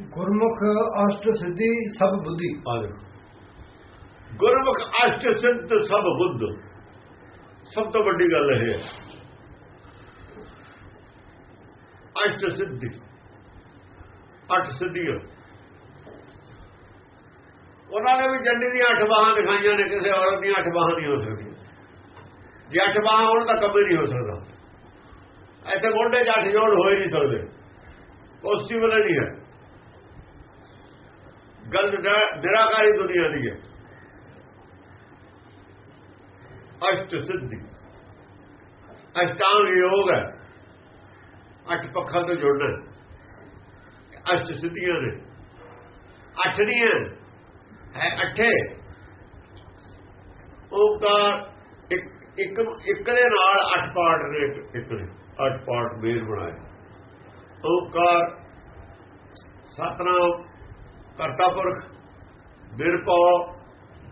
ਗੁਰਮੁਖ, ਅਸ਼ਟ, ਸਿੱਧੀ, ਸਭ ਬੁੱਧੀ। ਆ ਦੇਖੋ ਗੁਰਮੁਖ, ਅਸ਼ਟ, ਸਿੱਧ, ਸਭ ਬੁੱਧ। ਸਭ ਤੋਂ ਵੱਡੀ ਗੱਲ ਇਹ ਹੈ। ਅਸ਼ਟ, ਸਿੱਧੀ। ਅੱਠ ਸਿੱਧੀਆਂ। ਉਹਨਾਂ ਨੇ ਵੀ ਜੰਡੀ ਦੀਆਂ ਅੱਠ ਬਾਹਾਂ ਦਿਖਾਈਆਂ ਨੇ, ਕਿਸੇ ਔਰਤ ਦੀਆਂ ਅੱਠ ਬਾਹਾਂ ਨਹੀਂ ਹੋ ਸਕਦੀਆਂ। ਜੇ ਅੱਠ ਬਾਹਾਂ ਹੋਣ ਤਾਂ ਕੰਮ ਨਹੀਂ ਹੋ ਸਕਦਾ। ਇੱਥੇ ਗੋਡੇ 'ਚ ਅੱਠ ਜੋੜ ਹੋ ਹੀ ਨਹੀਂ ਸਕਦੇ। ਪੋਸੀਬਲ ਨਹੀਂ ਹੈ। ਗੱਲ ਨਿਰਾਕਾਰੀ ਦੁਨੀਆ ਦੀ ਹੈ। ਅਸ਼ਟ ਸਿੱਧੀ। ਅਸ਼ਟਾਂਗ ਯੋਗ ਹੈ। ਅੱਠ ਪੱਖਾਂ ਤੋਂ ਜੁੜਨਾ ਅਸ਼ਟ ਸਿੱਧੀਆਂ ਨੇ। ਅੱਠ ਨਹੀਂ ਹੈ। ਅੱਠੇ। ਓਮਕਾਰ ਇੱਕ ਇੱਕ ਇੱਕ ਦੇ ਨਾਲ ਅੱਠ ਪਾਰਟ ਨੇ ਇੱਕ ਨੇ। ਅੱਠ ਪਾਰਟ ਮੇਲ ਬਣਾਏ। ਓਮਕਾਰ ਸਤਨਾਮ ਕਰਤਾ ਪੁਰਖ ਨਿਰਭਉ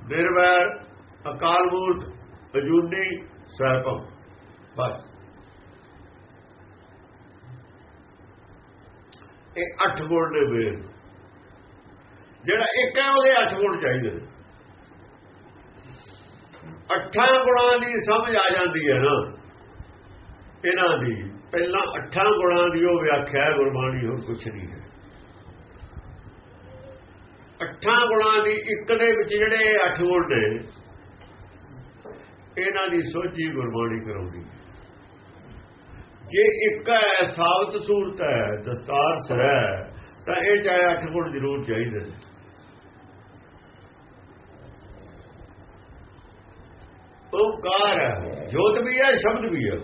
ਬਿਰਵੈਰ ਅਕਾਲ ਮੂਰਤ ਅਜੂਨੀ ਸਹਿਬਮ ਬਸ। ਇਹ ਅੱਠ ਗੁਣ ਦੇ ਵੇਰ ਜਿਹੜਾ ਇੱਕ ਹੈ, ਉਹਦੇ ਅੱਠ ਗੁਣ ਚਾਹੀਦੇ ਨੇ। ਅੱਠਾਂ ਗੁਣਾਂ ਦੀ ਸਮਝ ਆ ਜਾਂਦੀ ਹੈ ਨਾ। ਇਹਨਾਂ ਦੀ। ਪਹਿਲਾਂ ਅੱਠਾਂ ਗੁਣਾਂ ਦੀ ਉਹ ਵਿਆਖਿਆ ਗੁਰਬਾਣੀ ਹੋਰ ਕੁਝ ਨਹੀਂ ਹੈ। ਅੱਠਾਂ ਗੁਣਾਂ ਦੀ ਇੱਕ ਦੇ ਵਿੱਚ ਜਿਹੜੇ ਅੱਠ ਗੁਣ ਨੇ, ਇਹਨਾਂ ਦੀ ਸੋਝੀ ਗੁਰਬਾਣੀ ਕਰਾਉਂਦੀ। ਜੇ ਇੱਕ ਹੈ, ਸਾਬਤ ਸੂਰਤ ਹੈ, ਦਸਤਾਰ ਸਰ ਤਾਂ ਇਹ ਚਾਹੇ ਅੱਠ ਗੁਣ ਜ਼ਰੂਰ ਚਾਹੀਦੇ ਨੇ। ਓਕਾਰ ਹੈ, ਜੋਤ ਵੀ ਹੈ, ਸ਼ਬਦ ਵੀ ਹੈ।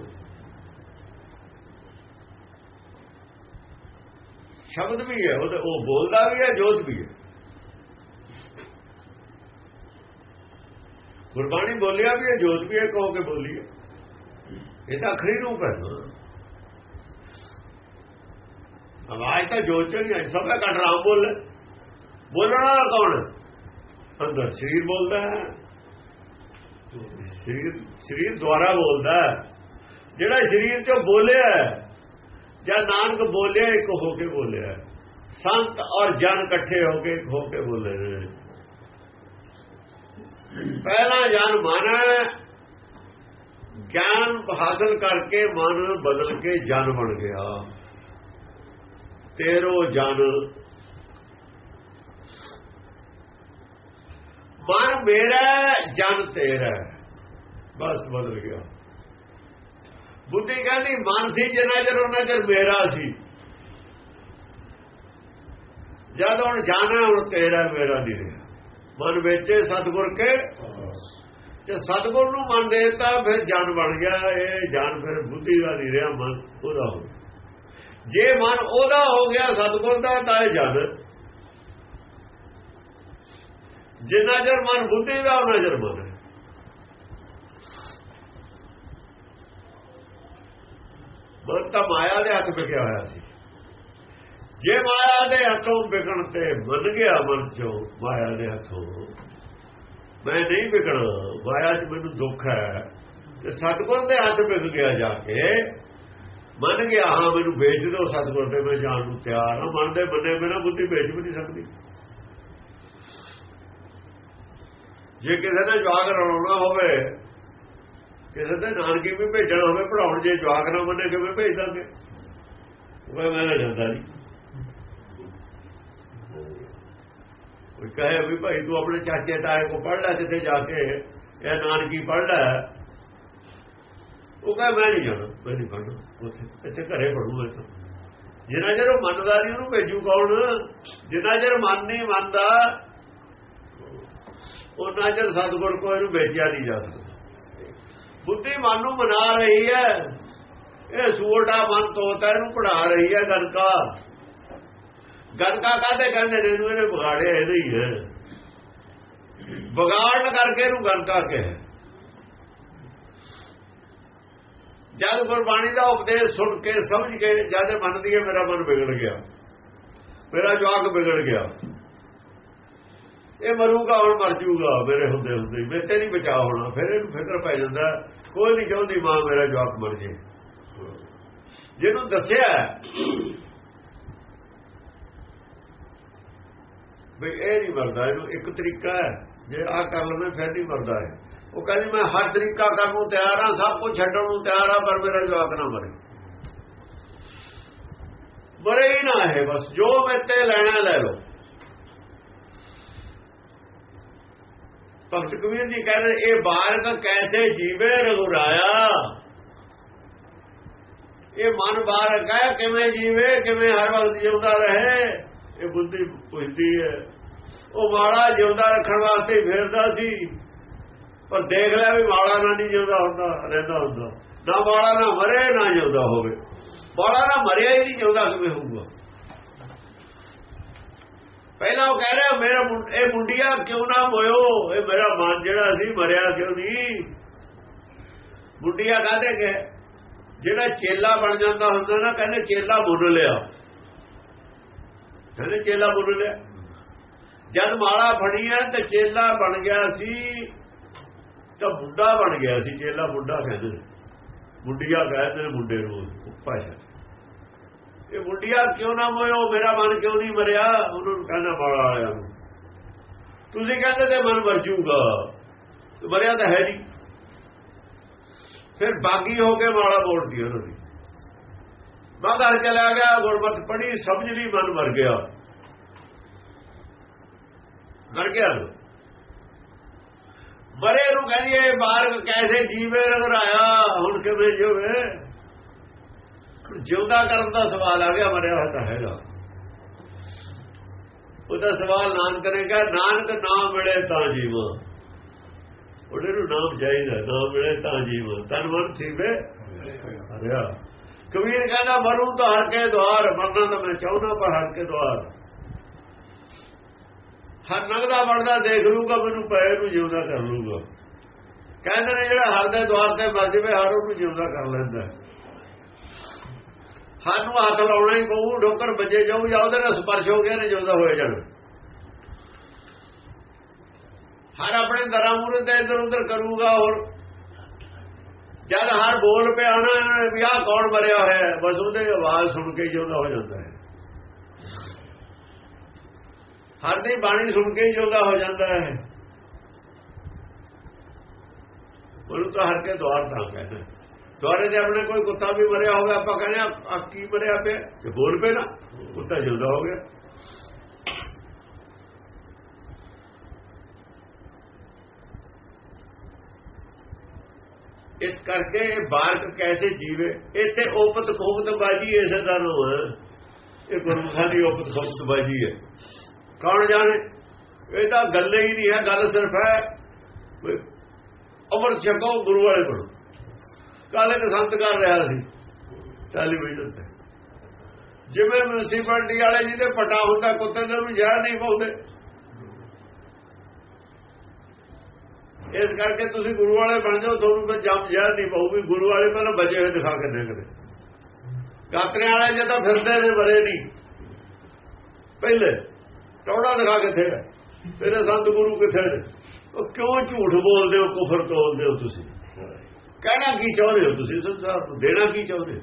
ਸ਼ਬਦ ਵੀ ਹੈ ਉਹ ਬੋਲਦਾ ਵੀ ਹੈ, ਜੋਤ ਵੀ ਹੈ। ਗੁਰਬਾਣੀ ਬੋਲਿਆ ਵੀ ਹੈ, ਜੋਤ ਵੀ ਹੈ, ਕਹੋ ਕੇ ਬੋਲੀ ਹੈ। ਇਹ ਤਾਂ ਅਖਰੀ ਰੂਪ ਹੈ। ਆਵਾਜ਼ ਤਾਂ ਜੋਤ ਚ ਨਹੀਂ ਆਈ, ਸਭ ਦਾ ਕੱਢ ਰਹਾ ਬੋਲ ਬੋਲਣ ਵਾਲਾ ਕੌਣ ਅੰਦਰ ਸਰੀਰ ਬੋਲਦਾ ਹੈ। ਸਰੀਰ ਸਰੀਰ ਦੁਆਰਾ ਬੋਲਦਾ ਜਿਹੜਾ ਸਰੀਰ ਚੋਂ ਬੋਲਿਆ ਜਾਂ ਨਾਨਕ ਬੋਲਿਆ, ਇੱਕ ਹੋ ਕੇ ਬੋਲਿਆ ਸੰਤ ਔਰ ਜਨ ਇਕੱਠੇ ਹੋ ਕੇ ਹੋ ਕੇ ਬੋਲੇ ਨੇ। ਪਹਿਲਾ ਜਨ ਮਨ ਹੈ, ਗਿਆਨ ਹਾਸਲ ਕਰਕੇ ਮਨ ਬਦਲ ਕੇ ਜਨ ਬਣ ਗਿਆ। ਤੇਰੋ ਜਨ। ਮਨ ਮੇਰਾ ਜਨ ਤੇਰਾ ਬਸ ਬਦਲ ਗਿਆ। ਬੁੱਧੀ ਕਹਿੰਦੀ, ਮਨ ਸੀ, ਜਿੰਨਾ ਚਿਰ ਉਹਨਾਂ ਚਿਰ ਮੇਰਾ ਸੀ। ਜਦ ਹੁਣ ਜਾਣਾ, ਹੁਣ ਤੇਰਾ, ਮੇਰਾ ਨਹੀਂ ਰਿਹਾ। ਮਨ ਵਿੱਚ ਸਤਗੁਰ ਕੇ ਤੇ ਸਤਗੁਰ ਨੂੰ ਮਨ ਦੇਤਾ ਫਿਰ ਜਨ ਬਣ ਗਿਆ, ਇਹ ਜਨ ਫਿਰ ਬੁੱਧੀ ਦਾ ਨਹੀਂ ਰਿਹਾ, ਮਨ ਉਹਦਾ ਹੋ ਜੇ ਮਨ ਉਹਦਾ ਹੋ ਗਿਆ, ਸਤਗੁਰ ਦਾ, ਤਾਂ ਇਹ ਜਨ। ਜਿੰਨਾ ਜਰ ਮਨ ਬੁੱਧੀ ਦਾ ਉਹਨਾਂ ਜਰ ਮਨ। ਮਨ ਤਾਂ ਮਾਇਆ ਦੇ ਹੱਥ ਵਿਕਿਆ ਹੋਇਆ ਸੀ। ਜੇ ਮਾਇਆ ਦੇ ਹੱਥੋਂ ਵਿਕਣ ਤੇ ਮੰਨ ਗਿਆ ਮਨ ਚੋਂ, ਮਾਇਆ ਦੇ ਹੱਥੋਂ। ਮੈਂ ਨਹੀਂ ਵਿਕਣਾ, ਮਾਇਆ 'ਚ ਮੈਨੂੰ ਦੁੱਖ ਹੈ। ਤੇ ਸਤਗੁਰ ਦੇ ਹੱਥ ਵਿਕ ਗਿਆ ਜਾ ਕੇ ਮੰਨ ਗਿਆ, ਹਾਂ, ਮੈਨੂੰ ਵੇਚ ਦਿਓ ਸਤਗੁਰ ਦੇ, ਮੈਂ ਜਾਣ ਨੂੰ ਤਿਆਰ ਹਾਂ। ਮਨ ਦੇ ਬੰਦੇ ਮੇਰਾ ਬੁੱਧੀ ਵੇਚ ਵੀ ਨਹੀਂ ਸਕਦੀ। ਜੇ ਕਿਸੇ ਨੇ ਜਵਾਕ ਰਲਾਉਣਾ ਹੋਵੇ, ਕਿਸੇ ਦੇ ਨਾਨਕੀ ਵੀ ਭੇਜਣਾ ਹੋਵੇ ਪੜਾਉਣ ਜੇ ਜਵਾਕ ਨਾ ਮੰਨੇ ਕਿਵੇਂ ਭੇਜ ਦਾਂਗੇ। ਉਹ ਮੈਂ ਜਾਂਦਾ ਨਹੀਂ ਕੋਈ ਕਹੇ ਵੀ ਭਾਈ ਤੂੰ ਆਪਣੇ ਚਾਚੇ ਤਾਏ ਕੋ ਪੜ ਲੈ ਜਿੱਥੇ ਜਾ ਕੇ ਇਹ ਨਾਨਕੀ ਪੜ ਲੈ। ਉਹ ਕਹੇ, ਮੈਂ ਨਹੀਂ ਜਾਣਾ, ਮੈਂ ਨਹੀਂ ਪੜਨਾ ਉੱਥੇ। ਇੱਥੇ ਘਰੇ ਪੜੂਗਾ ਤਾਂ। ਜਿੰਨਾ ਚਿਰ ਉਹ ਮੰਨਦਾ ਨਹੀਂ ਉਹਨੂੰ ਭੇਜੂ ਕੌਣ? ਜਿੰਨਾ ਚਿਰ ਮਨ ਨਹੀਂ ਮੰਨਦਾ, ਉਹਨਾਂ ਚਿਰ ਸਤਗੁਰ ਕੋ ਇਹਨੂੰ ਵੇਚਿਆ ਨਹੀਂ ਜਾ ਸਕਦਾ। ਬੁੱਧੀ ਮਨ ਨੂੰ ਮਨਾ ਰਹੀ ਹੈ। ਇਹ ਸੂਟਾ ਮਨ ਤੋਤਾ ਇਹਨੂੰ ਪੜਾ ਰਹੀ ਹੈ ਗਨਕਾ ਗਨਕਾ ਕਾਹਦੇ ਕਹਿੰਦੇ ਨੇ ਇਹਨੂੰ ਇਹਨੇ ਵਿਗਾੜਿਆ ਇਹ ਨਹੀਂ ਹੈ। ਵਿਗਾੜਨ ਕਰਕੇ ਇਹਨੂੰ ਗਨਕਾ ਕਹੇ। ਜਦ ਗੁਰਬਾਣੀ ਦਾ ਉਪਦੇਸ਼ ਸੁਣ ਕੇ, ਸਮਝ ਕੇ, ਜਦ ਮੰਨਦੀ ਹੈ, ਮੇਰਾ ਮਨ ਵਿਗੜ ਗਿਆ। ਮੇਰਾ ਜਵਾਕ ਵਿਗੜ ਗਿਆ। ਇਹ ਮਰੂਗਾ, ਹੁਣ ਮਰ ਜੂਗਾ, ਮੇਰੇ ਹੁੰਦੇ ਹੁੰਦੇ। ਮੇਤੇ ਨਹੀਂ ਬਚਾ ਹੋਣਾ। ਫਿਰ ਇਹਨੂੰ ਫਿਕਰ ਪੈ ਜਾਂਦਾ, ਕੋਈ ਨਹੀਂ ਚਾਹੁੰਦੀ ਮਾਂ ਮੇਰਾ ਜਵਾਕ ਮਰ ਜੇ। ਜਿਹਨੂੰ ਦੱਸਿਆ ਵੀ ਇਹ ਨਹੀਂ ਮਰਦਾ ਇਹਨੂੰ ਇੱਕ ਤਰੀਕਾ ਹੈ, ਜੇ ਆ ਕਰ ਲਵੇ ਫਿਰ ਨਹੀਂ ਮਰਦਾ ਹੈ ਉਹ ਕਹਿੰਦੀ, ਮੈਂ ਹਰ ਤਰੀਕਾ ਕਰਨ ਨੂੰ ਤਿਆਰ ਹਾਂ, ਸਭ ਕੁਝ ਛੱਡਣ ਨੂੰ ਤਿਆਰ ਹਾਂ, ਪਰ ਮੇਰਾ ਜਵਾਕ ਨਾ ਮਰੇ। ਮਰੇ ਹੀ ਨਾ ਹੈ ਬਸ, ਜੋ ਮੈਂ ਤੇ ਲੈਣਾ, ਲੈ ਲਓ। ਭਗਤ ਕਬੀਰ ਜੀ ਕਹਿ ਰਹੇ, ਇਹ ਬਾਲਕ ਕੈਸੇ ਜੀਵੇ ਰਘੁਰਾਇਆ ਇਹ ਮਨ ਬਾਲਕ ਹੈ, ਕਿਵੇਂ ਜੀਵੇ, ਕਿਵੇਂ ਹਰ ਵਕਤ ਜਿਉਂਦਾ ਰਹੇ? ਇਹ ਬੁੱਧੀ ਪੁੱਛਦੀ ਹੈ। ਉਹ ਮਾੜਾ ਜਿਉਂਦਾ ਰੱਖਣ ਵਾਸਤੇ ਫਿਰਦਾ ਸੀ। ਪਰ ਦੇਖ ਲਿਆ ਵੀ ਮਾੜਾ ਨਾ ਨਹੀਂ ਜਿਉਂਦਾ ਹੁੰਦਾ, ਰਹਿੰਦਾ ਹੁੰਦਾ। ਨਾ ਮਾੜਾ ਨਾ ਮਰੇ, ਨਾ ਜਿਉਂਦਾ ਹੋਵੇ। ਮਾੜਾ ਨਾ ਮਰਿਆ ਹੀ ਨਹੀਂ, ਜਿਉਂਦਾ ਕਿਵੇਂ ਹੋਊਗਾ? ਪਹਿਲਾਂ ਉਹ ਕਹਿ ਰਿਹਾ, ਮੇਰਾ ਇਹ ਮੁੰਡਿਆ ਕਿਉਂ ਨਾ ਮੋਇਓ? ਇਹ ਮੇਰਾ ਮਨ ਜਿਹੜਾ ਸੀ, ਮਰਿਆ ਕਿਉਂ ਨਹੀਂ? ਮੁੰਡਿਆ ਕਹਦੇ ਕਿ ਜਿਹੜਾ ਚੇਲਾ ਬਣ ਜਾਂਦਾ ਹੁੰਦਾ ਨਾ, ਕਹਿੰਦੇ ਚੇਲਾ ਬੁੱਲ ਲਿਆ। ਕਹਿੰਦੇ ਚੇਲਾ ਬੁੱਲ ਲਿਆ। ਜਦ ਮਾਲਾ ਫੜੀਆ ਤੇ ਚੇਲਾ ਬਣ ਗਿਆ ਸੀ, ਤਾਂ ਬੁੱਢਾ ਬਣ ਗਿਆ ਸੀ। ਚੇਲਾ ਬੁੱਢਾ ਕਹਿੰਦੇ ਬੁੱਢੀਆ ਕਹਿੰਦੇ ਨੇ ਮੁੰਡੇ ਨੂੰ ਭਾਸ਼ਾ ਇਹ ਬੁੱਢੀਆ ਕਿਉਂ ਨਾ ਮੋਇਓ ਮੇਰਾ ਮਨ ਕਿਉਂ ਨਹੀਂ ਮਰਿਆ? ਉਹਨਾਂ ਨੂੰ ਕਹਿੰਦਾ ਮਾਲਾ ਵਾਲਿਆਂ ਨੂੰ। ਤੁਸੀਂ ਕਹਿੰਦੇ ਤੇ ਮਨ ਮਰ ਜੂਗਾ। ਮਰਿਆ ਤਾਂ ਹੈ ਨਹੀਂ। ਫਿਰ ਬਾਗੀ ਹੋ ਕੇ ਮਾਲਾ ਮੋੜਦੀ ਉਹਨਾਂ ਦੀ। ਮੈਂ ਘਰ ਚਲਾ ਗਿਆ, ਗੁਰਮਤ ਪੜੀ ਸਮਝ ਲਈ, ਮਨ ਮਰ ਗਿਆ। ਮਰ ਗਿਆ ਮਰੇ ਨੂੰ ਕਹਿੰਦੀ ਇਹ ਬਾਰਕ ਕੈਸੇ ਜੀਵੇ ਰਗਰਾਇਆ ਹੁਣ ਕਿਵੇਂ ਜਿਵੇ? ਜਿਉਂਦਾ ਕਰਨ ਦਾ ਸਵਾਲ ਆ ਗਿਆ, ਮਰਿਆ ਹੋਇਆ ਤਾਂ ਹੈਗਾ। ਉਹਦਾ ਸਵਾਲ ਨਾਨਕ ਨੇ ਕਿਹਾ, ਨਾਨਕ ਨਾਮ ਮਿਲੇ ਤਾਂ ਜੀਵਾਂ। ਉਹਦੇ ਨੂੰ ਨਾਮ ਚਾਹੀਦਾ ਨਾਮ ਮਿਲੇ ਤਾਂ ਜੀਵਾਂ। ਤਨ ਮਨ ਥੀਵੇ ਹਰਿਆ ਕਬੀਰ ਕਹਿੰਦਾ, ਮਰੂ ਤਾਂ ਹਰ ਕੇ ਦਵਾਰ ਮਰਨਾ ਤਾਂ ਮੈਂ ਚਾਹੁੰਦਾ ਪਰ ਹਰ ਕੇ ਦਵਾਰ ਹਰ ਨਗਦਾ ਬਣਦਾ ਦੇਖ ਲੂਗਾ ਮੈਨੂੰ ਪਏ ਨੂੰ ਜਿਉਂਦਾ ਕਰ ਲੂਗਾ ਕਹਿੰਦੇ ਨੇ, ਜਿਹੜਾ ਹਰ ਦੇ ਦਵਾਰ ਤੇ ਮਰ ਜਵੇ, ਹਰ ਉਹਨੂੰ ਜਿਉਂਦਾ ਕਰ ਲੈਂਦਾ ਹਰ ਨੂੰ ਹੱਥ ਲਾਉਣਾ ਹੀ ਪਊ, ਡੋਕਰ ਵੱਜੇ ਜਾਊ, ਜਾਂ ਉਹਦੇ ਨਾਲ ਸਪਰਸ਼ ਹੋ ਗਿਆ ਨੇ, ਜਿਉਂਦਾ ਹੋਇਆ ਜਾਣਾ ਹਰ ਆਪਣੇ ਦਰਾਂ ਮੂਰੇ ਤੇ ਇਧਰ ਉਧਰ ਕਰੂਗਾ, ਹੋਰ ਜਦ ਹਰ ਬੋਲ ਪਿਆ ਨਾ ਵੀ ਆਹ ਕੌਣ ਮਰਿਆ ਹੋਇਆ ਹੈ? ਬਸ ਉਹਦੇ ਆਵਾਜ਼ ਸੁਣ ਕੇ ਜਿਉਂਦਾ ਹੋ ਜਾਂਦਾ ਹੈ। ਹਰ ਦੀ ਬਾਣੀ ਸੁਣ ਕੇ ਜਿਉਂਦਾ ਹੋ ਜਾਂਦਾ ਹੈ। ਉਹਨੂੰ ਤਾਂ ਹਰ ਕੇ ਦਵਾਰ ਤਾਂ ਕਹਿੰਦੇ ਦੁਆਰੇ ਦੇ ਆਪਣੇ ਕੋਈ ਕੁੱਤਾ ਵੀ ਮਰਿਆ ਹੋਵੇ, ਆਪਾਂ ਕਹਿੰਦੇ ਆ ਕੀ ਮਰਿਆ ਪਿਆ? ਤੇ ਬੋਲ ਪਏ ਨਾ, ਕੁੱਤਾ ਜਿਉਂਦਾ ਹੋ ਗਿਆ। ਇਸ ਕਰਕੇ ਬਾਲਕ ਕੈਸੇ ਜੀਵੇ? ਇੱਥੇ ਉਪਤ ਖੋਪਤ ਬਾਜੀ ਇਸੇ ਦਾ ਨਾਮ ਇਹ ਗੁਰਮੁਖਾਂ ਦੀ ਉਪਤ ਖੋਪਤ ਬਾਜੀ ਹੈ। ਕੌਣ ਜਾਣੇ? ਇਹ ਤਾਂ ਗੱਲ ਹੀ ਨਹੀਂ ਹੈ, ਗੱਲ ਸਿਰਫ ਹੈ ਅਮਰ ਛਕੋ ਗੁਰੂ ਵਾਲੇ ਕੋਲ। ਕੱਲ ਇੱਕ ਸੰਤ ਕਰ ਰਿਹਾ ਸੀ ਟੈਲੀਵਿਜ਼ਨ ਤੇ। ਜਿਵੇਂ ਮਿਊਨਿਸਪੈਲਿਟੀ ਵਾਲੇ ਜਿਹਦੇ ਪਟਾ ਹੁੰਦਾ, ਕੁੱਤੇ ਦੇ ਨੂੰ ਜ਼ਹਿਰ ਨਹੀਂ ਪਾਉਂਦੇ। ਇਸ ਕਰਕੇ ਤੁਸੀਂ ਗੁਰੂ ਵਾਲੇ ਬਣ ਜਾਓ ਤੁਹਾਨੂੰ ਮੈਂ ਜਮ ਜ਼ਹਿਰ ਨਹੀਂ ਪਾਉਗੀ ਗੁਰੂ ਵਾਲੇ ਪਹਿਲਾਂ ਬਚੇ ਹੋਏ ਦਿਖਾ ਕੇ ਦੇਖਦੇ ਕਾਤਰੇ ਵਾਲੇ ਜੇ ਤਾਂ ਫਿਰਦੇ ਨੇ ਬਰੇ ਨਹੀਂ। ਪਹਿਲੇ ਟੌੜਾ ਦਿਖਾ ਕੇ ਥੇ ਫਿਰ ਸੰਤ ਗੁਰੂ ਕਿੱਥੇ ਨੇ? ਉਹ ਕਿਉਂ ਝੂਠ ਬੋਲਦੇ ਹੋ, ਕੁਫਰ ਤੋਲਦੇ ਹੋ ਤੁਸੀਂ? ਕਹਿਣਾ ਕੀ ਚਾਹੁੰਦੇ ਹੋ ਤੁਸੀਂ? ਸੰਸਾਰ ਨੂੰ ਦੇਣਾ ਕੀ ਚਾਹੁੰਦੇ ਹੋ?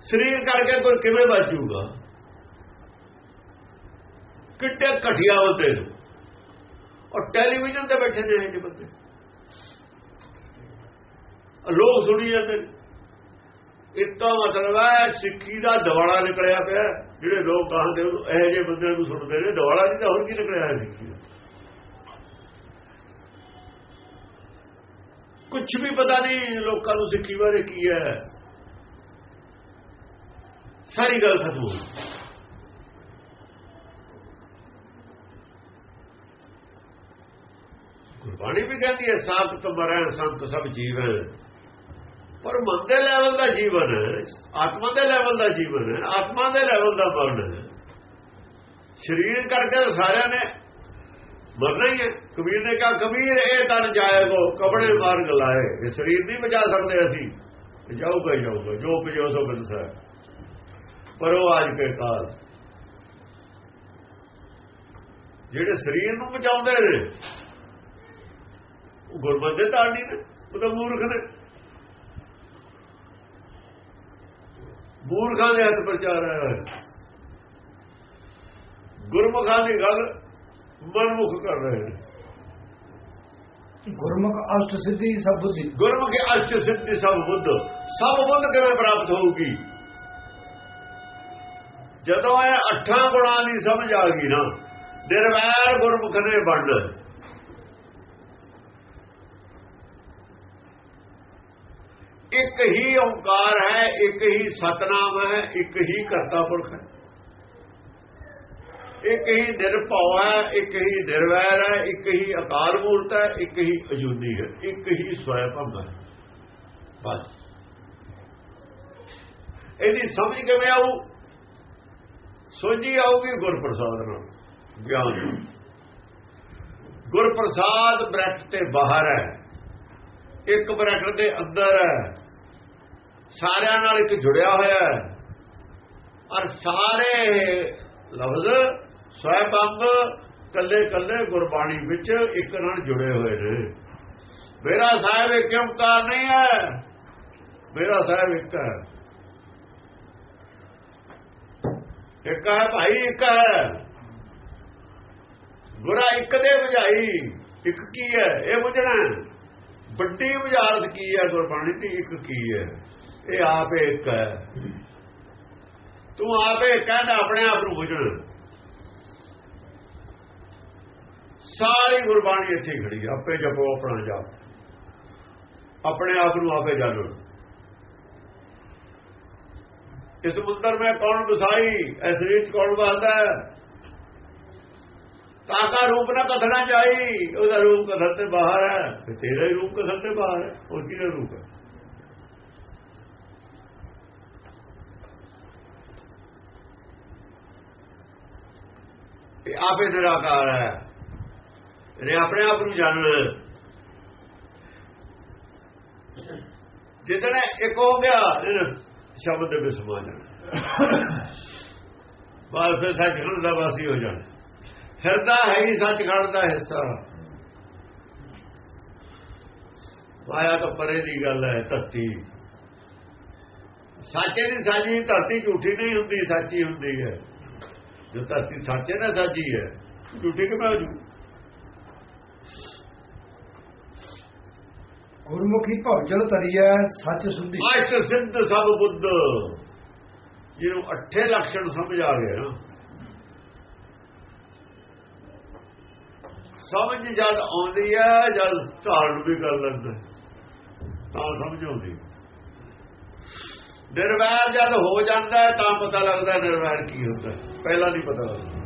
ਸਰੀਰ ਕਰਕੇ ਕੋਈ ਕਿਵੇਂ ਬਚੂਗਾ ਕਿੱਡੇ ਘਟਿਆ ਹੁੰਦੇ ਨੇ। ਔਰ ਟੈਲੀਵਿਜ਼ਨ ਤੇ ਬੈਠੇ ਨੇ ਇਹ ਬੰਦੇ। ਲੋਕ ਸੁਣੀ ਜਾਂਦੇ ਇਤੋਂ ਮਤਲਬ ਹੈ, ਸਿੱਖੀ ਦਾ ਦਿਵਾਲਾ ਨਿਕਲਿਆ ਪਿਆ ਜਿਹੜੇ ਲੋਕ ਕਹਾਂਦੇ ਇਹੋ ਜਿਹੇ ਬੰਦੇ ਨੂੰ ਸੁਣਦੇ ਨੇ, ਦਿਵਾਲਾ ਨਹੀਂ ਤਾਂ ਹੋਰ ਕੀ ਨਿਕਲਿਆ ਹੈ ਸਿੱਖੀ ਦਾ? ਕੁਝ ਵੀ ਪਤਾ ਨਹੀਂ ਲੋਕਾਂ ਨੂੰ ਸਿੱਖੀ ਬਾਰੇ ਕੀ ਹੈ। ਸਾਰੀ ਗੱਲ ਖਤਮ ਹੋ ਗਈ। ਗੁਰਬਾਣੀ ਵੀ ਕਹਿੰਦੀ ਹੈ ਸਾਖਤ ਮਰੈ ਸੰਤ ਸਭ ਜੀਵਨ। ਪਰ ਮਨ ਦੇ ਲੈਵਲ ਦਾ ਜੀਵਨ ਹੈ ਆਤਮਾ ਦੇ ਲੈਵਲ ਦਾ ਜੀਵਨ ਹੈ ਆਤਮਾ ਦੇ ਲੈਵਲ ਦਾ ਮਰਨ ਹੈ ਸਰੀਰ ਕਰਕੇ ਸਾਰਿਆਂ ਨੇ ਮਰਨਾ ਹੀ ਹੈ। ਕਬੀਰ ਨੇ ਕਿਹਾ, ਕਬੀਰ, ਇਹ ਤਨ ਜਾਏਗੋ ਕਬੜੇ ਮਾਰਗ ਲਾਏ। ਇਹ ਸਰੀਰ ਨਹੀਂ ਬਚਾ ਸਕਦੇ ਅਸੀਂ ਜਾਊਗਾ ਜਾਊਗਾ, ਜੋ ਪਜੋ ਸੋ ਬਿਨਸਾ ਪਰ ਉਹ ਅੱਜ ਕੇ ਕਾਲ। ਜਿਹੜੇ ਸਰੀਰ ਨੂੰ ਬਚਾਉਂਦੇ ਨੇ ਉਹ ਗੁਰਬੰਦੇ ਤਾੜਨੀ ਨੇ ਉਹ ਤਾਂ ਮੂਰਖ ਨੇ। ਮੂਰਖਾਂ ਦੇ ਹੱਥ ਪ੍ਰਚਾਰ ਹੈ ਗੁਰਮੁਖਾਂ ਦੀ ਗੱਲ ਮਨਮੁਖ ਕਰ ਰਹੇ ਨੇ। ਗੁਰਮੁਖ ਅਸ਼ਟ ਸਿੱਧੀ ਸਭ ਬੁੱਧੀ। ਗੁਰਮੁਖੀ ਅਸ਼ਟ ਸਿੱਧੀ ਸਭ ਬੁੱਧ। ਸਭ ਬੁੱਧ ਕਿਵੇਂ ਪ੍ਰਾਪਤ ਹੋਊਗੀ? ਜਦੋਂ ਇਹ ਅੱਠਾਂ ਗੁਣਾਂ ਦੀ ਸਮਝ ਆ ਗਈ ਨਾ ਨਿਰਵੈਰ ਗੁਰਮੁਖ ਨੇ ਬਣਨਾ ਇੱਕ ਹੀ ਓੰਕਾਰ ਹੈ, ਇੱਕ ਹੀ ਸਤਨਾਮ ਹੈ, ਇੱਕ ਹੀ ਕਰਤਾ ਪੁਰਖ ਹੈ। ਇੱਕ ਹੀ ਨਿਰਭਉ ਹੈ, ਇੱਕ ਹੀ ਨਿਰਵੈਰ ਹੈ, ਇੱਕ ਹੀ ਅਕਾਲ ਮੂਰਤ ਹੈ, ਇੱਕ ਹੀ ਅਜੂਨੀ ਹੈ, ਇੱਕ ਹੀ ਸਵੈਭੰ ਹੈ। ਬਸ। ਇਹਦੀ ਸਮਝ ਕਿਵੇਂ ਆਊ? ਸੋਝੀ ਆਊਗੀ ਗੁਰਪ੍ਰਸਾਦ ਨਾਲ। ਗਿਆਨ। ਗੁਰਪ੍ਰਸਾਦ ਬ੍ਰੈਕਟ ਤੇ ਬਾਹਰ ਹੈ। ਇੱਕ ਬ੍ਰੈਕਟ ਦੇ ਅੰਦਰ ਹੈ। ਸਾਰਿਆਂ ਨਾਲ ਇੱਕ ਜੁੜਿਆ ਹੋਇਆ ਹੈ। ਔਰ ਸਾਰੇ ਲਫ਼ਜ਼ ਸਵੈ ਸਵੈਬੰਬ ਕੱਲੇ ਕੱਲੇ ਗੁਰਬਾਣੀ ਵਿੱਚ ਇੱਕ ਨਾਲ ਜੁੜੇ ਹੋਏ ਨੇ। ਮੇਰਾ ਸਾਹਿਬ ਇੱਕ ਓੰਕਾਰ ਨਹੀਂ ਹੈ। ਮੇਰਾ ਸਾਹਿਬ ਇੱਕ ਹੈ। ਇੱਕ ਹੈ ਭਾਈ, ਇੱਕ ਹੈ। ਗੁਰਾ ਇੱਕ ਦੇ ਬੁਝਾਈ, ਇੱਕ ਕੀ ਹੈ? ਇਹ ਬੁਝਣਾ ਵੱਡੀ ਬੁਝਾਰਤ ਕੀ ਹੈ ਗੁਰਬਾਣੀ ਦੀ? ਇੱਕ ਕੀ ਹੈ? ਇਹ ਆਪ ਇੱਕ ਹੈ। ਤੂੰ ਆਪੇ ਕਹਿੰਦਾ ਆਪਣੇ ਆਪ ਨੂੰ ਬੁਝਣਾ। ਸਾਰੀ ਗੁਰਬਾਣੀ ਇੱਥੇ ਖੜੀ ਆਪੇ ਜਪੋ, ਆਪਣਾ ਜਾਪ। ਆਪਣੇ ਆਪ ਨੂੰ ਆਪੇ ਜਾਣੋ। ਇਸ ਮੰਦਰ ਮੈਂ ਕੌਣ ਬਸਾਈ ਇਸ ਵਿੱਚ ਕੌਣ ਵਸਦਾ ਹੈ? ਤਾਕਾ ਰੂਪ ਨਾ ਕਥਣਾ ਚਾਹੀ ਉਹਦਾ ਰੂਪ ਕਥਨ ਤੇ ਬਾਹਰ ਹੈ। ਤੇ ਤੇਰਾ ਰੂਪ ਕਥਨ ਤੇ ਬਾਹਰ ਹੈ। ਉਹ ਕਿਹਦਾ ਰੂਪ ਹੈ? ਆਪੇ ਨਿਰਾਕਾਰ ਹੈ। ਇਹਨੇ ਆਪਣੇ ਆਪ ਨੂੰ ਜਾਣਨਾ ਜਿੱਦਣ ਇੱਕ ਹੋ ਗਿਆ ਇਹ ਸ਼ਬਦ ਦੇ ਵਿੱਚ ਸਮਾ ਜਾਣਾ। ਬਾਅਦ ਫਿਰ ਸੱਚਖੰਡ ਦਾ ਵਾਸੀ ਹੋ ਜਾਣਾ। ਹਿਰਦਾ ਹੈ ਹੀ ਸੱਚਖੰਡ ਦਾ ਹਿੱਸਾ। ਮਾਇਆ ਤਾਂ ਪਰੇ ਦੀ ਗੱਲ ਹੈ, ਧਰਤੀ। ਸੱਚੇ ਦੀ ਸਾਜੀ ਧਰਤੀ ਝੂਠੀ ਨਹੀਂ ਹੁੰਦੀ, ਸੱਚੀ ਹੁੰਦੀ ਹੈ। ਜੋ ਧਰਤੀ ਸੱਚੇ ਨਾਲ ਸਾਜੀ ਹੈ ਝੂਠੀ ਕਿਵੇਂ ਹੋ ਜੂ ਗੁਰਮੁਖੀ ਭੌਜਲ ਤਰੀਐ ਸੱਚ ਸੁਧੀ। ਅਸ਼ਟ ਸਿੱਧ ਸਭ ਬੁੱਧ ਜਿਹਨੂੰ ਅੱਠੇ ਲਕਸ਼ਣ ਸਮਝ ਆ ਗਏ ਨਾ। ਸਮਝ ਜਦ ਆਉਂਦੀ ਹੈ ਜਦ ਧਾਰਨ ਵੀ ਕਰ ਲੈਂਦਾ ਤਾਂ ਸਮਝ ਆਉਂਦੀ ਨਿਰਵੈਰ ਜਦ ਹੋ ਜਾਂਦਾ ਤਾਂ ਪਤਾ ਲੱਗਦਾ ਨਿਰਵੈਰ ਕੀ ਹੁੰਦਾ। ਪਹਿਲਾਂ ਨਹੀਂ ਪਤਾ ਲੱਗਦਾ।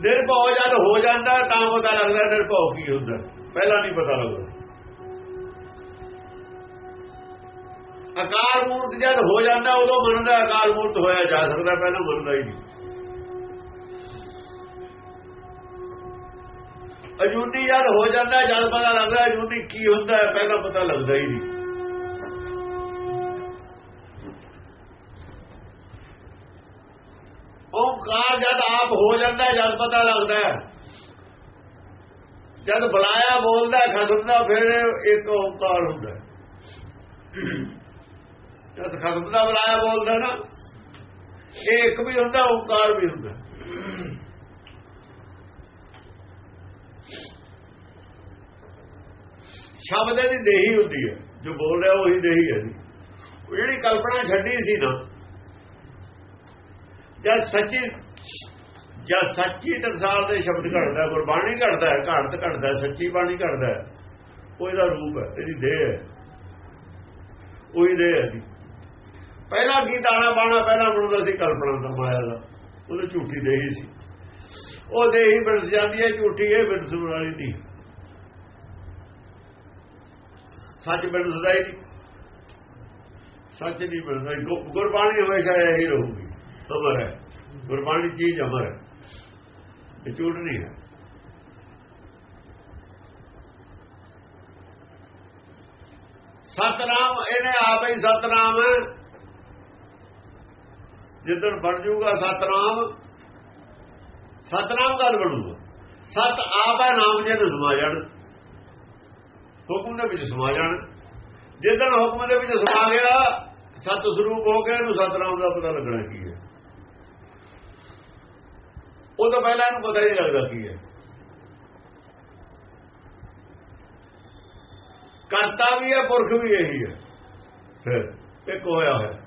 ਨਿਰਭਉ ਜਦ ਹੋ ਜਾਂਦਾ ਤਾਂ ਪਤਾ ਲੱਗਦਾ ਨਿਰਭਉ ਕੀ ਹੁੰਦਾ। ਪਹਿਲਾਂ ਨਹੀਂ ਪਤਾ ਲੱਗਦਾ। ਅਕਾਲ ਮੂਰਤ ਜਦ ਹੋ ਜਾਂਦਾ, ਉਦੋਂ ਮੰਨਦਾ ਅਕਾਲ ਮੂਰਤ ਹੋਇਆ ਜਾ ਸਕਦਾ, ਪਹਿਲਾਂ ਮੰਨਦਾ ਹੀ ਨਹੀਂ। ਅਜੂਨੀ ਜਦ ਹੋ ਜਾਂਦਾ, ਜਦ ਪਤਾ ਲੱਗਦਾ ਅਜੂਨੀ ਕੀ ਹੁੰਦਾ, ਪਹਿਲਾਂ ਪਤਾ ਲੱਗਦਾ ਹੀ ਨਹੀਂ। ਓੰਕਾਰ ਜਦ ਆਪ ਹੋ ਜਾਂਦਾ ਜਦ ਪਤਾ ਲੱਗਦਾ ਹੈ। ਜਦ ਬੁਲਾਇਆ, ਬੋਲਦਾ ਖਤਮ ਦਾ ਫਿਰ ਇੱਕ ਓਮਕਾਰ ਹੁੰਦਾ ਜਦ ਖਤਮ ਦਾ ਬੁਲਾਇਆ, ਬੋਲਦਾ ਨਾ, ਇਹ ਇੱਕ ਵੀ ਹੁੰਦਾ, ਓੰਕਾਰ ਵੀ ਹੁੰਦਾ ਸ਼ਬਦ ਦੀ ਦੇਹੀ ਹੁੰਦੀ ਹੈ। ਜੋ ਬੋਲ ਰਿਹਾ, ਉਹੀ ਦੇਹੀ ਹੈ ਜੀ। ਜਿਹੜੀ ਕਲਪਨਾ ਛੱਡੀ ਸੀ ਨਾ ਜਦ ਸੱਚੀ ਜਦ ਸੱਚੀ ਟਕਸਾਲ ਦੇ ਸ਼ਬਦ ਘੜਦਾ, ਗੁਰਬਾਣੀ ਘੜਦਾ ਹੈ ਘੜਤ ਘੜਦਾ, ਸੱਚੀ ਬਾਣੀ ਘੜਦਾ, ਉਹ ਇਹਦਾ ਰੂਪ ਹੈ, ਇਹਦੀ ਦੇਹ ਹੈ। ਉਹੀ ਦੇਹ ਹੈ ਜੀ ਪਹਿਲਾਂ ਕੀ ਦਾਣਾ ਬਾਣਾ ਪਹਿਲਾਂ ਬਣਦਾ ਸੀ, ਕਲਪਨਾ ਦਾ ਮਾਇਆ ਦਾ। ਉਹਦੇ ਝੂਠੀ ਦੇਹੀ ਸੀ। ਉਹ ਦੇਹੀ ਬਣ ਜਾਂਦੀ ਹੈ, ਝੂਠੀ ਇਹ ਬਿਨਸੂਰ ਵਾਲੀ ਨਹੀਂ। ਸੱਚ ਬਣਦਾ ਹੀ ਨਹੀਂ। ਸੱਚ ਨਹੀਂ ਬਣਦਾ ਗੁਰਬਾਣੀ ਹਮੇਸ਼ਾ ਇਹੀ ਰਹੂਗੀ। ਅਮਰ ਹੈ। ਗੁਰਬਾਣੀ ਚੀਜ਼ ਅਮਰ ਹੈ। ਇਹ ਝੂਠ ਨਹੀਂ ਹੈ। ਸਤਨਾਮ, ਇਹਨੇ ਆਪ ਹੀ ਸਤਨਾਮ ਹੈ। ਜਿੱਦਣ ਬਣ ਜਾਊਗਾ ਸਤਨਾਮ ਸਤਨਾਮ ਗੱਲ ਬਣੂਗਾ। ਸਤ ਆਪ ਹੈ, ਨਾਮ ਜੇ ਨੂੰ ਸਮਾ ਜਾਣ। ਹੁਕਮ ਦੇ ਵਿੱਚ ਸਮਾ ਜਾਣ। ਜਿੱਦਣ ਹੁਕਮ ਦੇ ਵਿੱਚ ਸਮਾ ਗਿਆ, ਸਤ ਸਰੂਪ ਹੋ ਕੇ ਇਹਨੂੰ ਸਤਨਾਮ ਦਾ ਪਤਾ ਲੱਗਣਾ ਕੀ ਹੈ ਉਹ ਤਾਂ ਪਹਿਲਾਂ ਇਹਨੂੰ ਪਤਾ ਹੀ ਨਹੀਂ ਲੱਗਦਾ ਕੀ ਹੈ। ਕਰਤਾ ਵੀ ਹੈ, ਪੁਰਖ ਵੀ ਇਹੀ ਹੈ। ਫਿਰ ਇੱਕ ਹੋਇਆ ਹੋਇਆ।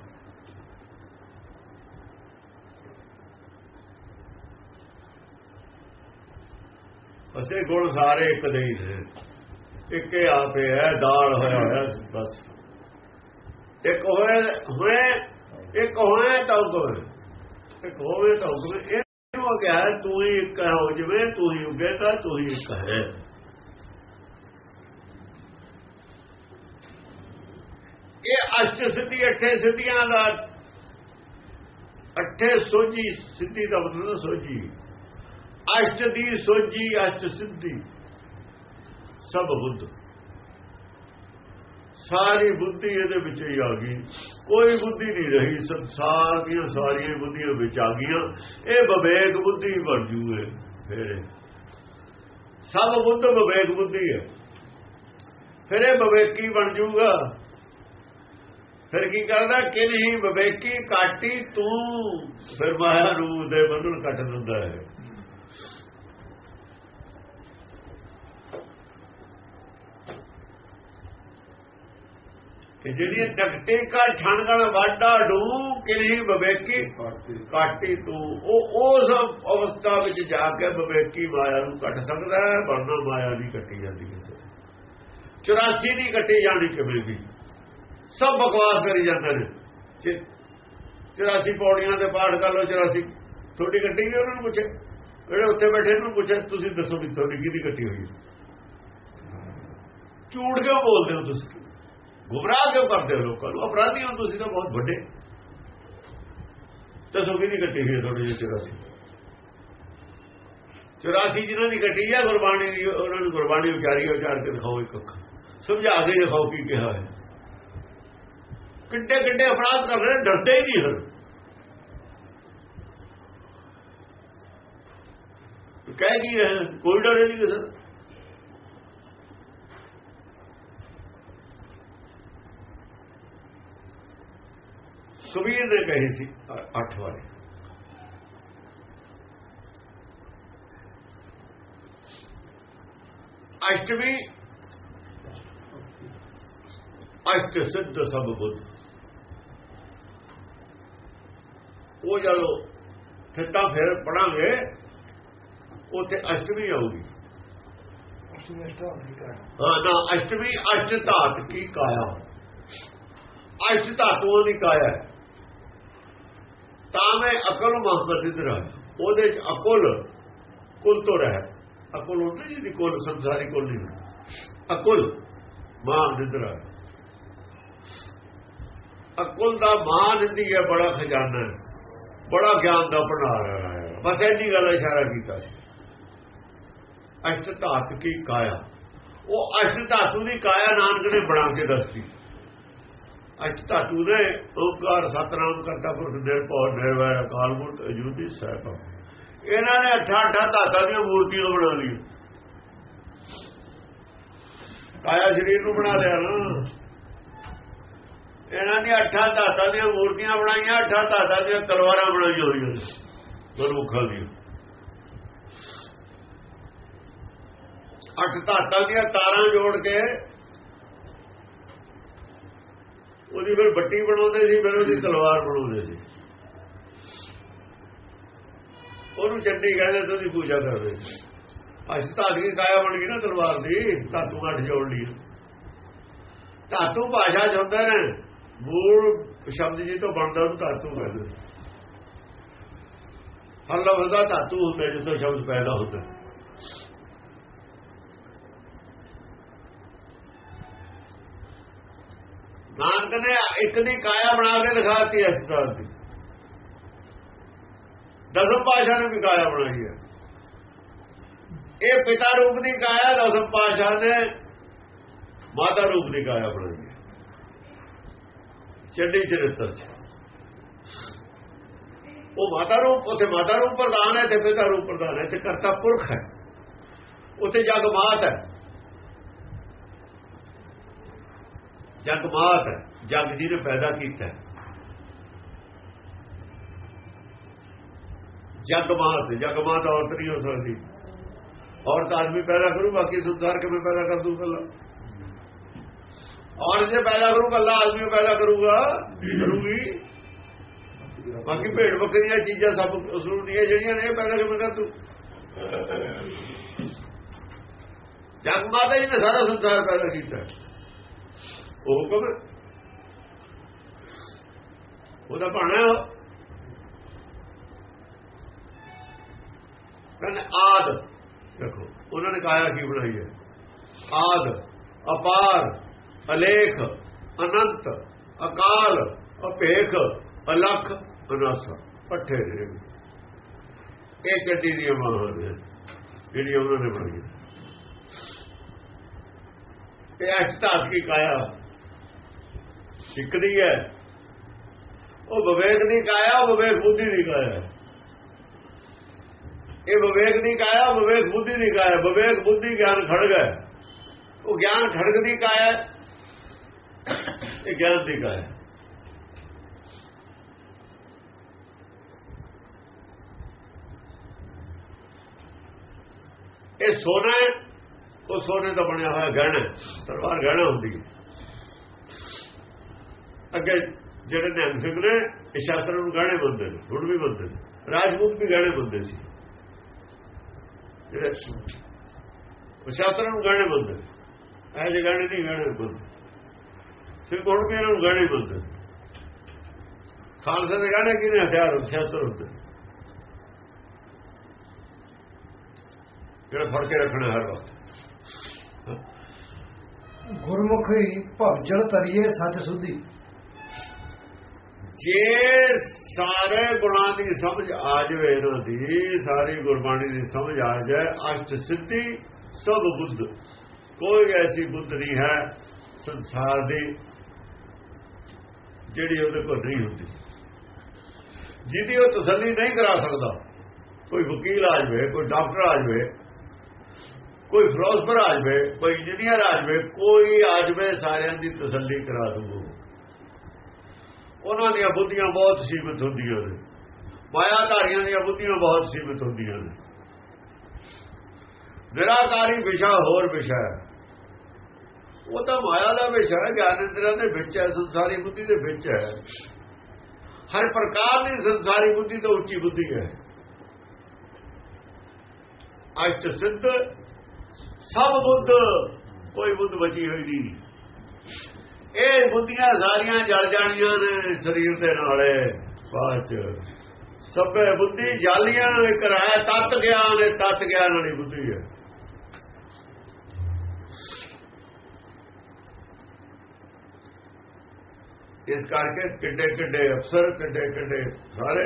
ਅਸੇ ਗੁਣ ਸਾਰੇ ਇੱਕ ਦੇ ਹੀ ਨੇ ਇੱਕੇ ਆਪੇ ਹੈ ਦਾਲ ਹੋਇਆ ਹੋਇਆ, ਬਸ। ਇੱਕ ਹੋਏ ਹੋਏ ਇੱਕ ਹੋਏ ਤਾਂ ਹੁਕਮ ਇੱਕ ਹੋਵੇ ਤਾਂ ਹੁਕਮ ਇਹਨੂੰ ਕਿਹਾ, ਤੂੰ ਹੀ ਇੱਕ ਹੋ ਜਵੇਂ, ਤੂੰ ਹੀ ਉਗੇ ਤਾਂ ਤੂੰ ਹੀ ਇੱਕ ਹੈ। ਇਹ ਅਸ਼ਟ ਸਿੱਧੀ, ਅੱਠੇ ਸਿੱਧੀਆਂ ਦਾ, ਅੱਠੇ ਸੋਝੀ, ਸਿੱਧੀ ਦਾ ਮਤਲਬ ਸੋਝੀ। ਅਸ਼ਟ ਦੀ ਸੋਝੀ, ਅਸ਼ਟ ਸਿੱਧੀ। ਸਭ ਬੁੱਧ। ਸਾਰੀ ਬੁੱਧੀ ਇਹਦੇ ਵਿੱਚ ਹੀ ਆ ਗਈ। ਕੋਈ ਬੁੱਧੀ ਨਹੀਂ ਰਹੀ। ਸੰਸਾਰ ਦੀਆਂ ਸਾਰੀਆਂ ਬੁੱਧੀਆਂ ਵਿੱਚ ਆ ਗਈਆਂ। ਇਹ ਵਿਵੇਕ ਬੁੱਧੀ ਬਣ ਜੂਏ ਫਿਰ। ਸਭ ਬੁੱਧ ਵਿਵੇਕ ਬੁੱਧੀ ਹੈ। ਫਿਰ ਇਹ ਵਿਵੇਕੀ ਬਣ ਜੂਗਾ। ਫਿਰ ਕੀ ਕਰਦਾ? ਕਿ ਨਹੀਂ ਵਿਵੇਕੀ ਕਾਟੀ ਤੂੰ। ਫਿਰ ਮਾਇਆ ਰੂਪ ਦੇ ਬੰਧਨ ਕੱਟ ਦਿੰਦਾ ਹੈ। ਕਿ ਜਿਹੜੀ ਤਕਤੇ ਕਾ ਠਣਗਣ ਵਾਡਾ ਡੂ ਕਿਨੀ ਵਿਵੇਕੀ ਕਾਟੀ। ਤੂੰ। ਉਹ ਉਸ ਅਵਸਥਾ ਵਿੱਚ ਜਾ ਕੇ ਵਿਵੇਕੀ ਮਾਇਆ ਨੂੰ ਕੱਟ ਸਕਦਾ ਹੈ ਵਰਨਾ ਮਾਇਆ ਨਹੀਂ ਕੱਟੀ ਜਾਂਦੀ ਕਿਸੇ 84 ਨਹੀਂ ਕੱਟੀ ਜਾਂਦੀ ਕਿਵੇਂ ਵੀ ਸਭ ਬਕਵਾਸ ਕਰੀ ਜਾਂਦੇ ਨੇ। 84 ਪੌੜੀਆਂ ਦੇ ਪਾਠ ਕਰ ਲੋ 84 ਥੋੜੀ ਕੱਟੀ ਗਈ ਉਹਨਾਂ ਨੂੰ ਪੁੱਛੇ। ਜਿਹੜੇ ਉੱਥੇ ਬੈਠੇ ਨੂੰ ਪੁੱਛੇ ਤੁਸੀਂ ਦੱਸੋ ਵੀ ਤੁਹਾਡੀ ਕਿਹਦੀ ਕੱਟੀ ਹੋਈ ਝੂਠ ਕਿਉਂ ਬੋਲਦੇ ਹੋ ਤੁਸੀਂ? ਗੁੰਮਰਾਹ ਕਿਉਂ ਕਰਦੇ ਹੋ ਲੋਕਾਂ ਨੂੰ? ਅਪਰਾਧੀ ਹੋ ਤੁਸੀਂ ਤਾਂ ਬਹੁਤ ਵੱਡੇ। ਦੱਸੋ ਨਹੀਂ ਕੱਟੀ ਹੋਈ ਤੁਹਾਡੀ 84 84 ਜਿਹਨਾਂ ਦੀ ਕੱਟੀ ਆ, ਗੁਰਬਾਣੀ ਦੀ, ਉਹਨਾਂ ਨੂੰ ਗੁਰਬਾਣੀ ਉਚਾਰੀ ਉਚਾਰ ਕੇ ਦਿਖਾਓ ਇੱਕ ਅੱਖ। ਸਮਝਾ ਕੇ ਦਿਖਾਓ ਕੀ ਕਿਹਾ ਹੈ। ਕਿੱਡੇ ਕਿੱਡੇ ਅਪਰਾਧ ਕਰ ਰਹੇ ਡਰਦੇ ਹੀ ਨਹੀਂ ਹਨ ਕਹਿ ਕੀ ਰਹੇ ਕੋਈ ਡਰੇ ਨਹੀਂ ਕਿਸੇ ਕਬੀਰ ਨੇ ਕਹੀ ਸੀ ਅੱਠ ਵਾਰੀ। ਅਸ਼ਟਮੀ ਅਸ਼ਟ ਸਿੱਧ ਸਭ ਬੁੱਧ। ਉਹ ਜਦੋਂ ਥਿੱਤਾ ਫਿਰ ਪੜਾਂਗੇ ਉੱਥੇ ਅਸ਼ਟਮੀ ਆਊਗੀ। ਹਾਂ ਨਾ ਅਸ਼ਟਮੀ ਅਸ਼ਟ ਧਾਤ ਕੀ ਕਾਇਆ? ਅਸ਼ਟ ਧਾਤੂਆਂ ਦੀ ਕਾਇਆ। ਤਾਂ ਮੈਂ ਅਕਲ ਮੁਹੱਬਤ ਇਧਰ ਉਹਦੇ ਚ ਅਕਲ, ਕੁਲ ਤੋਂ ਰਹਿ। ਅਕਲ ਹੁੰਦੀ ਜਿਹਦੀ ਕੋਲ, ਸੰਸਾਰੀ ਕੋਲ ਨਹੀਂ। ਅਕਲ, ਮਾਂ ਨਿਦਰਾ ਅਕਲ ਦਾ ਮਾਂ ਨਿੰਦੀ ਹੈ, ਬੜਾ ਖਜ਼ਾਨਾ ਬੜਾ ਗਿਆਨ ਦਾ ਭੰਡਾਰ ਹੈ। ਬਸ ਇੰਨੀ ਗੱਲ ਇਸ਼ਾਰਾ ਕੀਤਾ ਸੀ। ਅਸ਼ਟ ਧਾਤ ਕੀ ਕਾਇਆ? ਉਹ ਅਸ਼ਟ ਧਾਤੂ ਦੀ ਕਾਇਆ ਨਾਨਕ ਨੇ ਬਣਾ ਕੇ ਦੱਸੀ ਅਸ਼ਟ ਧਾਤੂ ਨੇ ਓੰਕਾਰ ਸਤਨਾਮ ਕਰਤਾ ਪੁਰਖ ਨਿਰਭਉ ਨਿਰਵੈਰ ਅਕਾਲ ਮੂਰਤ ਅਜੂਤੀ ਸਹਿਬ ਇਹਨਾਂ ਨੇ ਅਠਾ ਅਠਾ ਧਾਤਾਂ ਦੀਆਂ ਮੂਰਤੀਆਂ ਬਣਾ ਲਈਆਂ। ਕਾਇਆ ਸਰੀਰ ਨੂੰ ਬਣਾ ਲਿਆ ਨਾ। ਇਹਨਾਂ ਦੀਆਂ ਅੱਠਾਂ ਧਾਤਾਂ ਦੀਆਂ ਮੂਰਤੀਆਂ ਬਣਾਈਆਂ, ਅੱਠਾਂ ਧਾਤਾਂ ਦੀਆਂ ਤਲਵਾਰਾਂ ਬਣਾਈਆਂ ਹੋਈਆਂ ਗੁਰਮੁਖਾਂ ਦੀਆਂ। ਅੱਠ ਧਾਤਾਂ ਦੀਆਂ ਤਾਰਾਂ ਜੋੜ ਕੇ ਉਹਦੀ ਫਿਰ ਬੱਟੀ ਬਣਾਉਂਦੇ ਸੀ, ਫਿਰ ਉਹਦੀ ਤਲਵਾਰ ਬਣਾਉਂਦੇ ਸੀ। ਉਹਨੂੰ ਚੰਡੀ ਕਹਿੰਦੇ ਤੇ ਉਹਦੀ ਪੂਜਾ ਕਰਦੇ ਸੀ। ਅੱਜ ਧਾਤ ਕਾਇਆ ਬਣ ਗਈ ਨਾ ਤਲਵਾਰ ਦੀ, ਧਾਤੂ ਅੱਠ ਜੋੜ ਲਈ। ਧਾਤੂ ਭਾਸ਼ਾ ਚ ਹੁੰਦਾ ਨਾ, ਮੂਲ ਸ਼ਬਦ ਜੀ ਤੋਂ ਬਣਦਾ ਉਹਨੂੰ ਧਾਤੂ ਕਹਿੰਦੇ। ਹਰ ਲਫ਼ਜ਼ ਦਾ ਧਾਤੂ ਹੁੰਦਾ, ਜਿੱਥੋਂ ਸ਼ਬਦ ਪੈਦਾ ਹੁੰਦਾ। ਨਾਨਕ ਨੇ ਇੱਕ ਦੀ ਕਾਇਆ ਬਣਾ ਕੇ ਦਿਖਾਤੀ ਇਸ ਤਰ੍ਹਾਂ ਦੀ। ਦਸਮ ਪਾਸ਼ਾ ਨੇ ਵੀ ਕਾਇਆ ਬਣਾਈ ਹੈ। ਇਹ ਪਿਤਾ ਰੂਪ ਦੀ ਕਾਇਆ, ਦਸਮ ਪਾਸ਼ਾ ਨੇ ਮਾਤਾ ਰੂਪ ਦੀ ਕਾਇਆ ਬਣਾਈ ਹੈ। ਚੱਡੀ ਚਰਿੱਤਰ ਚ। ਉਹ ਮਾਤਾ ਰੂਪ, ਉਥੇ ਮਾਤਾ ਰੂਪ ਪ੍ਰਧਾਨ ਹੈ ਤੇ ਪਿਤਾ ਰੂਪ ਪ੍ਰਧਾਨ ਹੈ ਤੇ ਕਰਤਾ ਪੁਰਖ ਹੈ। ਉਥੇ ਜਗ ਮਾਤ ਹੈ। ਜਗ ਮਾਤ ਹੈ, ਜਗ ਜੀ ਨੇ ਪੈਦਾ ਕੀਤਾ ਜਗ ਮਾਤ ਜਗ ਮਾਤ ਔਰਤ ਨਹੀਂ ਹੋ ਸਕਦੀ। ਔਰਤ ਆਦਮੀ ਪੈਦਾ ਕਰੂ, ਬਾਕੀ ਸੰਸਾਰ ਕਿਵੇਂ ਪੈਦਾ ਕਰ ਦੂ ਕੱਲਾ ਔਰਤ ਜੇ ਪੈਦਾ ਕਰੂ ਕੱਲਾ ਆਦਮੀ ਪੈਦਾ ਕਰੂਗਾ, ਕਰੂਗੀ। ਬਾਕੀ ਭੇਡ ਬੱਕਰੀਆਂ ਚੀਜ਼ਾਂ ਸਭ ਉਸ ਨੂੰ ਦੀਆਂ ਜਿਹੜੀਆਂ ਨੇ ਪੈਦਾ ਕਿਵੇਂ ਕਰ ਦੂ? ਜਗ ਮਾਤਾ ਜੀ ਨੇ ਸਾਰਾ ਸੰਸਾਰ ਪੈਦਾ ਕੀਤਾ ਉਹ ਹੁਕਮ ਉਹਦਾ ਭਾਣਾ ਕਹਿੰਦੇ ਆਦ। ਦੇਖੋ, ਉਹਨਾਂ ਨੇ ਕਾਇਆ ਕੀ ਬਣਾਈ ਹੈ? ਆਦ, ਅਪਾਰ, ਅਲੇਖ, ਅਨੰਤ, ਅਕਾਲ, ਅਪੇਖ, ਅਲਖ, ਅਨਸ, ਪੱਠੇ ਨੇ। ਇਹ ਚੱਡੀ ਦੀਆਂ ਮਾਂ ਨੇ ਜਿਹੜੀ ਉਹਨਾਂ ਨੇ ਬਣਾਈ ਹੈ। ਇਹ ਅਸ਼ਟਾਤ ਕੀ ਕਾਇਆ ਸਿੱਖਦੀ ਹੈ। ਉਹ ਵਿਵੇਕ ਦੀ ਕਾਇਆ, ਉਹ ਵਿਵੇਕ ਬੁੱਧੀ ਦੀ ਕਾਇਆ ਇਹ ਵਿਵੇਕ ਦੀ ਕਾਇਆ ਵਿਵੇਕ ਬੁੱਧੀ ਦੀ ਕਾਇਆ ਵਿਵੇਕ ਬੁੱਧੀ ਗਿਆਨ ਖੜਗ ਹੈ। ਉਹ ਗਿਆਨ ਖੜਗ ਦੀ ਕਾਇਆ ਇਹ ਗਿਆਨ ਦੀ ਕਾਇਆ ਇਹ ਸੋਨਾ ਉਹ ਸੋਨੇ ਦਾ ਬਣਿਆ ਹੋਇਆ ਗਹਿਣਾ ਹੈ। ਤਲਵਾਰ ਗਹਿਣਾ ਹੁੰਦੀ ਹੈ। ਅੱਗੇ ਜਿਹੜੇ ਨਿਹੰਗ ਸਿੰਘ ਨੇ, ਇਹ ਸ਼ਾਸਤਰ ਨੂੰ ਗਾਣੇ ਬੰਦੇ ਨੇ, ਹੁਣ ਵੀ ਬੰਦੇ ਨੇ, ਰਾਜਪੂਤ ਵੀ ਗਹਿਣੇ ਬੰਦੇ ਸੀ। ਜਿਹੜੇ ਉਹ ਸ਼ਾਸਤਰ ਨੂੰ ਗਹਿਣੇ ਬੰਦੇ ਇਹ ਜਿਹੇ ਗਾਣੇ ਨਹੀਂ ਗਾਣੇ ਬੰਦੇ ਸਿਰ ਹੁਣ ਵੀ ਇਹਨਾਂ ਨੂੰ ਗਾਣੇ ਬੰਦੇ ਖਾਲਸਾ ਦੇ ਗਹਿਣੇ ਕਿਨੇ ਹਥਿਆਰ ਸ਼ਾਸਤਰ ਹੁੰਦੇ? ਜਿਹੜਾ ਫੜ ਕੇ ਰੱਖਣਾ ਹਰ ਵਕਤ। ਗੁਰਮੁਖੀ ਭਵਜਲ ਤਰੀਏ ਸੱਚ ਸੁਧੀ। ਜੇ ਸਾਰੇ ਗੁਣਾਂ ਦੀ ਸਮਝ ਆ ਜਾਵੇ ਇਹਨਾਂ ਦੀ, ਸਾਰੀ ਗੁਰਬਾਣੀ ਦੀ ਸਮਝ ਆ ਜਾਏ, ਅਸ਼ਟ ਸਿੱਧੀ, ਸਭ ਬੁੱਧ। ਕੋਈ ਐਸੀ ਬੁੱਧ ਨਹੀਂ ਹੈ ਸੰਸਾਰ ਦੀ ਜਿਹੜੀ ਉਹਦੇ ਕੋਲ ਨਹੀਂ ਹੁੰਦੀ। ਜਿਹਦੀ ਉਹ ਤਸੱਲੀ ਨਹੀਂ ਕਰਾ ਸਕਦਾ। ਕੋਈ ਵਕੀਲ ਆ ਜਾਵੇ, ਕੋਈ ਡਾਕਟਰ ਆ ਜਾਵੇ, ਕੋਈ ਫਿਰੋਜ਼ਪੁਰ ਆ ਜਾਵੇ, ਕੋਈ ਇੰਜੀਨੀਅਰ ਆ ਜਾਵੇ, ਕੋਈ ਆ ਜਾਵੇ ਸਾਰਿਆਂ ਦੀ ਤਸੱਲੀ ਕਰਾ ਦੂ ਉਹਨਾਂ ਦੀਆਂ ਬੁੱਧੀਆਂ ਬਹੁਤ ਸੀਮਿਤ ਹੁੰਦੀਆਂ ਨੇ। ਮਾਇਆਧਾਰੀਆਂ ਦੀਆਂ ਬੁੱਧੀਆਂ ਬਹੁਤ ਸੀਮਿਤ ਹੁੰਦੀਆਂ ਨੇ। ਨਿਰਾਕਾਰੀ ਵਿਸ਼ਾ ਹੋਰ ਵਿਸ਼ਾ ਹੈ। ਉਹ ਤਾਂ ਮਾਇਆ ਦਾ ਵਿਸ਼ਾ ਹੈ ਗਿਆਨ ਇੰਦਰਾਂ ਦੇ ਵਿੱਚ ਹੈ, ਸੰਸਾਰੀ ਬੁੱਧੀ ਦੇ ਵਿੱਚ ਹੈ। ਹਰ ਪ੍ਰਕਾਰ ਦੀ ਸੰਸਾਰੀ ਬੁੱਧੀ ਤੋਂ ਉੱਚੀ ਬੁੱਧੀ ਹੈ। ਅਸ਼ਟ ਸਿੱਧ, ਸਭ ਬੁੱਧ, ਕੋਈ ਬੁੱਧ ਬਚੀ ਹੋਈ ਨਹੀਂ। ਇਹ ਬੁੱਧੀਆਂ ਸਾਰੀਆਂ ਜਲ ਜਾਣੀਆਂ ਨੇ ਸਰੀਰ ਦੇ ਨਾਲੇ, ਬਾਅਦ ਚ। ਸਭੇ ਬੁੱਧੀ ਜਾਲੀਆਂ ਇੱਕ ਰਾਇ ਤਤ ਗਿਆਨ ਹੈ ਤਤ ਗਿਆਨ ਵਾਲੀ ਬੁੱਧੀ ਹੈ। ਇਸ ਕਰਕੇ ਕਿੱਡੇ ਕਿੱਡੇ ਅਫਸਰ, ਕਿੱਡੇ ਕਿੱਡੇ ਸਾਰੇ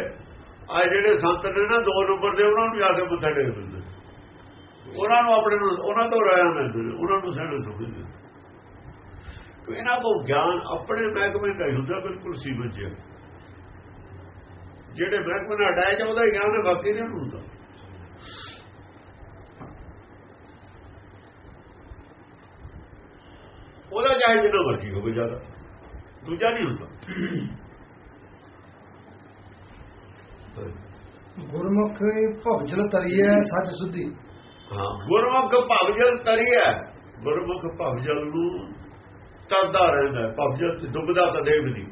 ਆ ਜਿਹੜੇ ਸੰਤ ਨੇ ਨਾ, ਦੋ ਨੰਬਰ ਦੇ, ਉਹਨਾਂ ਨੂੰ ਜਾ ਕੇ ਮੱਥਾ ਟੇਕ ਦਿੰਦੇ ਉਹਨਾਂ ਨੂੰ ਆਪਣੇ ਨੂੰ, ਉਹਨਾਂ ਤੋਂ ਰਾਇਆ ਮਿਲਦੇ ਉਹਨਾਂ ਨੂੰ ਸਹਿਣ ਸਮਝਦੇ ਕਿ ਇਹਨਾਂ ਕੋਲ ਗਿਆਨ ਆਪਣੇ ਮਹਿਕਮੇ ਦਾ ਹੁੰਦਾ ਬਿਲਕੁਲ ਸੀਮਤ ਜਿਹਾ। ਜਿਹੜੇ ਮਹਿਕਮੇ ਨਾਲ ਅਟੈਚ ਉਹਦਾ ਹੀ ਗਿਆਨ ਹੈ ਬਾਕੀ ਨਹੀਂ ਹੁੰਦਾ। ਉਹਦਾ ਚਾਹੇ ਜਿੰਨਾ ਮਰਜ਼ੀ ਹੋਵੇ ਜ਼ਿਆਦਾ ਦੂਜਾ ਨਹੀਂ ਹੁੰਦਾ। ਗੁਰਮੁਖੀ ਭਵਜਲ ਤਰੀਏ ਸੱਚ ਸੁਧੀ। ਹਾਂ ਗੁਰਮੁਖ ਭਵਜਲ ਤਰੀਆ ਗੁਰਮੁਖ ਭਵਜਲ ਨੂੰ ਤਰਦਾ ਰਹਿੰਦਾ ਭਵਜਤ ਡੁੱਬਦਾ ਕਦੇ ਵੀ ਨਹੀਂ।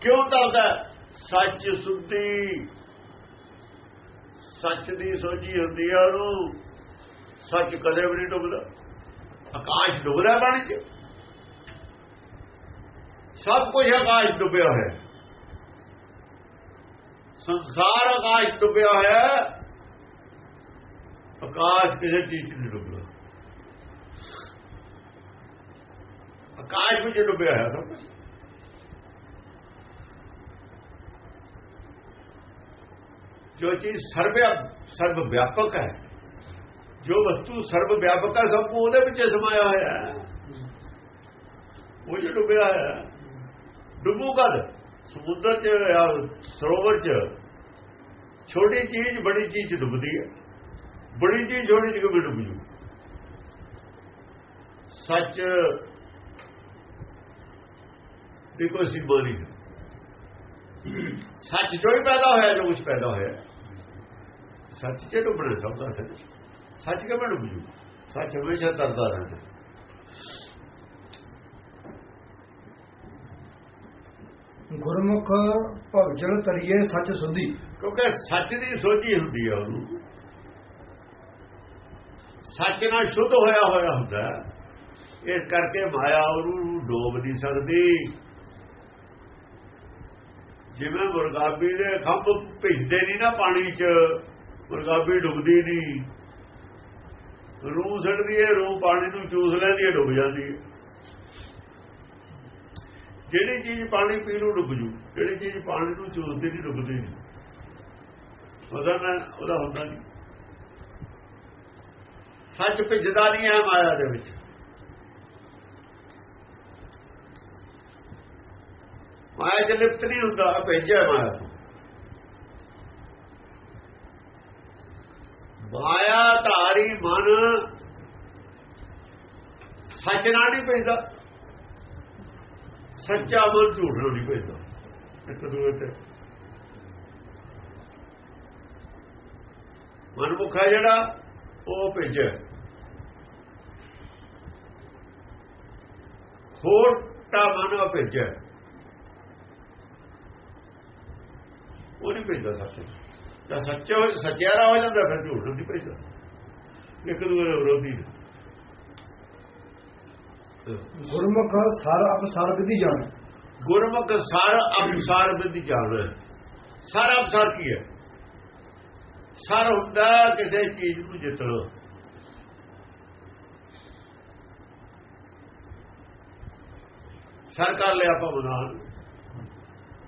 ਕਿਉਂ ਤਰਦਾ ਸੱਚ ਸੁਧੀ ਸੱਚ ਦੀ ਸੋਝੀ ਹੁੰਦੀ ਹੈ ਉਹਨੂੰ। ਸੱਚ ਕਦੇ ਵੀ ਨਹੀਂ ਡੁੱਬਦਾ। ਆਕਾਸ਼ ਡੁੱਬਦਾ ਪਾਣੀ 'ਚ। ਸਭ ਕੁਝ ਆਕਾਸ਼ ਡੁੱਬਿਆ ਹੈ। ਸੰਸਾਰ ਆਕਾਸ਼ ਡੁੱਬਿਆ ਹੋਇਆ ਹੈ। ਆਕਾਸ਼ ਕਿਸੇ ਚੀਜ਼ 'ਚ ਨਹੀਂ ਡੁੱਬਦਾ। ਆਕਾਸ਼ ਵਿੱਚ ਡੁੱਬਿਆ ਹੋਇਆ ਸਭ ਕੁਝ ਜੋ ਚੀਜ਼ ਸਰਵ ਸਰਵ ਵਿਆਪਕ ਹੈ। ਜੋ ਵਸਤੂ ਸਰਵ ਵਿਆਪਕ ਹੈ ਸਭ ਨੂੰ ਉਹਦੇ ਵਿੱਚ ਸਮਾਇਆ ਹੋਇਆ ਹੈ। ਉਹ ਜੋ ਡੁੱਬਿਆ ਹੋਇਆ ਡੁੱਬੂ ਕਦ? ਸਮੁੰਦਰ ਚ ਜਾਂ ਸਰੋਵਰ ਚ। ਛੋਟੀ ਚੀਜ਼ ਬੜੀ ਚੀਜ਼ ਚ ਡੁੱਬਦੀ ਹੈ। ਬੜੀ ਚੀਜ਼ ਛੋਟੀ ਚ ਕਿਵੇਂ ਡੁੱਬ ਜੂ ਸੱਚ ਦੀ ਕੋਈ ਸੀਮਾ ਨਹੀਂ। ਸੱਚ ਜੋ ਹੀ ਪੈਦਾ ਹੋਇਆ ਜੋ ਕੁਝ ਪੈਦਾ ਹੋਇਆ ਸੱਚ ਚ ਡੁੱਬਣਾ ਸਭ ਦਾ ਸੱਚ ਸੱਚ ਕਿਵੇਂ ਡੁੱਬ ਜੂ? ਸੱਚ ਹਮੇਸ਼ਾ ਤਰਦਾ ਰਹਿੰਦਾ ਗੁਰਮੁਖ ਭਵਜਲ ਤਰੀਏ ਸੱਚ ਸੁਧੀ। ਕਿਉਂਕਿ ਸੱਚ ਦੀ ਸੋਝੀ ਹੁੰਦੀ ਹੈ ਉਹਨੂੰ। ਸੱਚ ਨਾਲ ਸ਼ੁੱਧ ਹੋਇਆ ਹੋਇਆ ਹੁੰਦਾ। ਇਸ ਕਰਕੇ ਮਾਇਆ ਉਹਨੂੰ ਡੋਬ ਨਹੀਂ ਸਕਦੀ। ਜਿਵੇਂ ਮੁਰਗਾਬੀ ਦੇ ਖੰਭ ਭਿੱਜਦੇ ਨਹੀਂ ਨਾ ਪਾਣੀ 'ਚ, ਮੁਰਗਾਬੀ ਡੁੱਬਦੀ ਨਹੀਂ। ਰੂਹ ਛੱਡਦੀ ਹੈ ਰੂਹ ਪਾਣੀ ਨੂੰ ਚੂਸ ਲੈਂਦੀ ਹੈ ਡੁੱਬ ਜਾਂਦੀ ਹੈ ਜਿਹੜੀ ਚੀਜ਼ ਪਾਣੀ ਪੀ ਨੂੰ ਡੁੱਬ ਜੂ, ਜਿਹੜੀ ਚੀਜ਼ ਪਾਣੀ ਨੂੰ ਚੂਸਦੀ ਨਹੀਂ, ਡੁੱਬਦੀ ਨਹੀਂ। ਉਹਦਾ ਨਾ, ਉਹਦਾ ਹੁੰਦਾ ਨਹੀਂ। ਸੱਚ ਭਿੱਜਦਾ ਨਹੀਂ ਹੈ ਮਾਇਆ ਦੇ ਵਿੱਚ। ਮਾਇਆ ਚ ਲਿਪਤ ਨਹੀਂ ਹੁੰਦਾ ਭੇਜਿਆ ਮਾਇਆ ਤੋਂ। ਮਾਇਆ, ਧਾਰੀ, ਮਨ, ਸੱਚ ਨਾਲ ਨਹੀਂ ਭੇਜਦਾ। ਸੱਚਾ ਮਨ ਝੂਠ ਨਾਲ ਨਹੀਂ ਭੇਜਦਾ। ਇੱਕ ਦੂਏ ਤੇ। ਮਨਮੁਖਾ ਜਿਹੜਾ, ਉਹ ਭੇਜਿਆ ਟਾ ਮਨ ਉਹ ਭੇਜਿਆ ਉਹ ਨਹੀਂ ਭੇਜਦਾ ਸੱਚ। ਤਾਂ ਸੱਚਾ ਹੋ ਸੱਚਿਆਰਾ ਹੋ ਜਾਂਦਾ ਫਿਰ ਝੂਠ ਨਹੀਂ ਭੇਜਦਾ। ਇੱਕ ਦੂਜੇ ਵਿਰੋਧੀ ਗੁਰਮੁਖ ਸਰ ਅਪਸਰ ਵਿਧੀ ਜਾਣ। ਗੁਰਮੁਖ ਸਾਰ ਅਨੁਸਾਰ ਵਿਦ ਜਾਣਾ। ਸਾਰਾ ਅਨੁਸਾਰ ਕੀ ਹੈ? ਸਰ ਹੁੰਦਾ ਕਿਸੇ ਚੀਜ਼ ਨੂੰ ਜਿੱਤਣਾ ਸਰ ਕਰ ਲਿਆ ਆਪਾਂ ਬਨਾਨ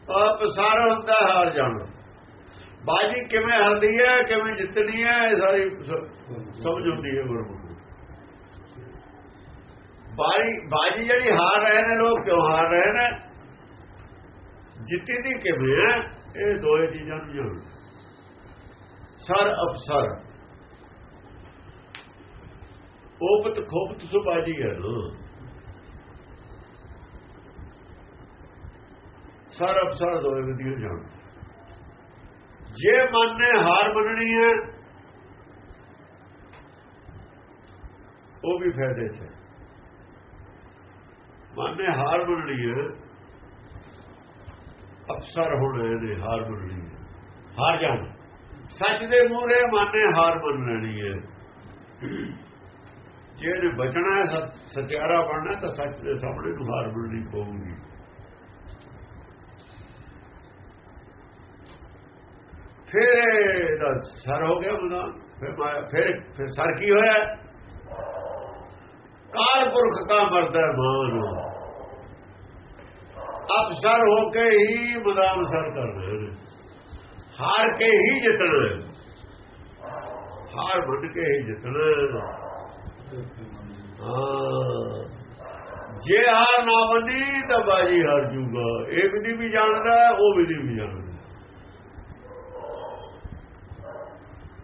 ਆਪ ਸਾਰਾ ਹੁੰਦਾ ਹਾਰ ਜਾਣਾ। ਬਾਜੀ ਕਿਵੇਂ ਹਰਦੀ ਹੈ, ਕਿਵੇਂ ਜਿੱਤਣੀ ਹੈ, ਇਹ ਸਾਰੀ ਸਮਝ ਹੁੰਦੀ ਹੈ ਗੁਰਮੁਖ ਨੂੰ। ਬਾਜੀ ਜਿਹੜੀ ਹਾਰ ਰਹੇ ਨੇ, ਲੋਕ ਕਿਉਂ ਹਾਰ ਰਹੇ ਨੇ? ਜਿੱਤੀ ਦੀ ਕਿਵੇਂ ਹੈ, ਇਹ ਦੋਏ ਚੀਜ਼ਾਂ ਨੂੰ ਜਾਣੋ ਸਰ ਅਫਸਰ। ਉਪਤ ਖੋਪਤ ਸੁਬਾਜੀ ਹੈ ਨਾ ਸਰ ਅਫਸਰ ਦੋਏ ਵਧੀਆ ਜਾਣ। ਜੇ ਮਨ ਨੇ ਹਾਰ ਮੰਨਣੀ ਹੈ, ਉਹ ਵੀ ਫਾਇਦੇ 'ਚ ਹੈ। ਮਨ ਨੇ ਹਾਰ ਮੰਨਣੀ ਹੈ, ਅਫਸਰ ਹੋਣੇ ਨੇ ਹਾਰ ਮੰਨਣੀ ਹੈ। ਹਾਰ ਜਾਣ। ਸੱਚ ਦੇ ਮੂਹਰੇ ਮਨ ਨੇ ਹਾਰ ਮੰਨ ਲੈਣੀ ਹੈ। ਜੇ ਨੇ ਬਚਣਾ ਸਤਿਆਰਾ ਬਣਨਾ ਤਾਂ ਸੱਚ ਦੇ ਸਾਹਮਣੇ ਨੂੰ ਹਾਰ ਮੰਨਣੀ ਪਊਗੀ। ਫਿਰ ਇਹਦਾ ਸਰ ਹੋ ਗਿਆ ਬਣਾ ਫਿਰ ਮਾਇਆ ਫਿਰ ਫਿਰ ਸਰ ਕੀ ਹੋਇਆ? ਕਾਲ ਪੁਰਖ ਕਾ ਮਰਦਾ ਮਾਨ ਸਰ ਹੋ ਕੇ ਹੀ ਮੈਦਾਨ ਸਰ ਕਰ ਨੇ। ਹਾਰ ਕੇ ਹੀ ਜਿੱਤਣਾ ਹਾਰ ਮੰਨ ਕੇ ਹੀ ਜਿੱਤਣਾ ਜੇ ਹਾਰ ਨਾ ਮੰਨੀ ਤਾਂ ਬਾਜੀ ਹਾਰ ਜੂਗਾ। ਇਹ ਵੀ ਨਹੀਂ ਵੀ ਜਾਣਦਾ ਉਹ ਵੀ ਨਹੀਂ ਵੀ ਜਾਣਦਾ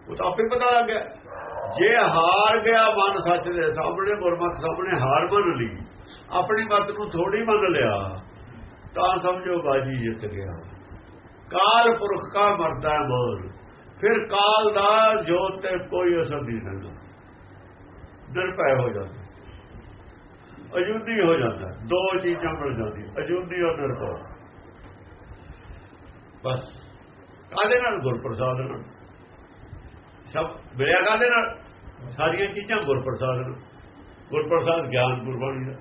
ਉਹ ਤਾਂ ਆਪੇ ਪਤਾ ਲੱਗ ਗਿਆ। ਜੇ ਹਾਰ ਗਿਆ ਮਨ ਸੱਚ ਦੇ ਸਾਹਮਣੇ, ਗੁਰਮਤ ਸਾਹਮਣੇ ਹਾਰ ਮੰਨ ਲਈ, ਆਪਣੀ ਮਤ ਨੂੰ ਥੋੜੀ ਮੰਨ ਲਿਆ, ਤਾਂ ਸਮਝੋ ਬਾਜੀ ਜਿੱਤ ਗਿਆ। ਕਾਲ ਪੁਰਖ ਕਾ ਮਰਦਾ ਹੈ ਫਿਰ ਕਾਲ ਦਾ ਜੋਤ ਤੇ ਕੋਈ ਅਸਰ ਨਹੀਂ ਰਹਿੰਦਾ ਨਿਰਭੈ ਹੋ ਜਾਂਦਾ। ਅਜੂਦੀ ਹੋ ਜਾਂਦਾ। ਦੋ ਚੀਜ਼ਾਂ ਮਿਲ ਜਾਂਦੀਆਂ ਅਜੂਦੀ ਔਰ ਨਿਰਭੈ ਬਸ। ਕਾਦੇ ਨਾਲ? ਗੁਰਪ੍ਰਸਾਦ ਨਾਲ। ਸਭ ਮਿਲਿਆ ਕਾਦੇ ਨਾਲ? ਸਾਰੀਆਂ ਚੀਜ਼ਾਂ ਗੁਰਪ੍ਰਸਾਦ ਨਾਲ ਗੁਰਪ੍ਰਸਾਦ ਗਿਆਨ ਗੁਰਬਾਣੀ ਦਾ।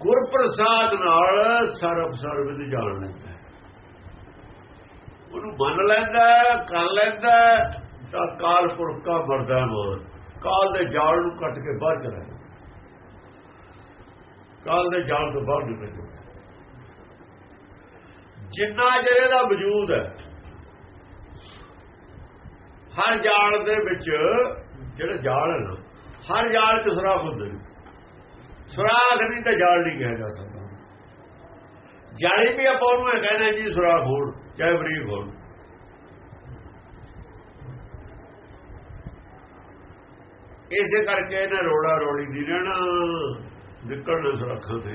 ਗੁਰਪ੍ਰਸਾਦ ਨਾਲ ਸਰਬ ਸਰਬ ਦੀ ਜਾਣ ਲੈਂਦਾ ਉਹਨੂੰ ਮੰਨ ਲੈਂਦਾ ਕਰ ਲੈਂਦਾ ਤਾਂ ਕਾਲ ਪੁਰਖ ਕਾ ਮਰਦਾ ਹੈ ਕਾਲ ਦੇ ਜਾਲ ਨੂੰ ਕੱਟ ਕੇ ਬਾਹਰ ਚਲਾ ਕਾਲ ਦੇ ਜਾਲ ਤੋਂ ਬਾਹਰ ਨਿਕਲ ਜਾਂਦਾ ਜਿੰਨਾ ਜਿਹੜੇ ਦਾ ਵਜੂਦ ਹੈ ਹਰ ਜਾਲ ਦੇ ਵਿੱਚ ਜਿਹੜਾ ਜਾਲ ਹੈ ਨਾ, ਹਰ ਜਾਲ 'ਚ ਸੁਰਾਖ ਹੁੰਦੇ ਨੇ। ਸੁਰਾਖ ਨਹੀਂ ਤਾਂ ਜਾਲ ਨਹੀਂ ਕਿਹਾ ਜਾ ਸਕਦਾ। ਜਾਲੀ ਵੀ ਆਪਾਂ ਉਹਨੂੰ ਇਹ ਕਹਿੰਦੇ ਜੀ ਸੁਰਾਖ ਹੋਣ ਚਾਹੇ ਬਰੀਕ ਹੋਣ ਇਸੇ ਕਰਕੇ ਇਹਨਾਂ ਰੋੜਾ ਰੋੜੀ ਨਹੀਂ ਰਹਿਣਾ, ਨਿਕਲਣਾ ਸੁਰੱਖਾਂ ਤੇ।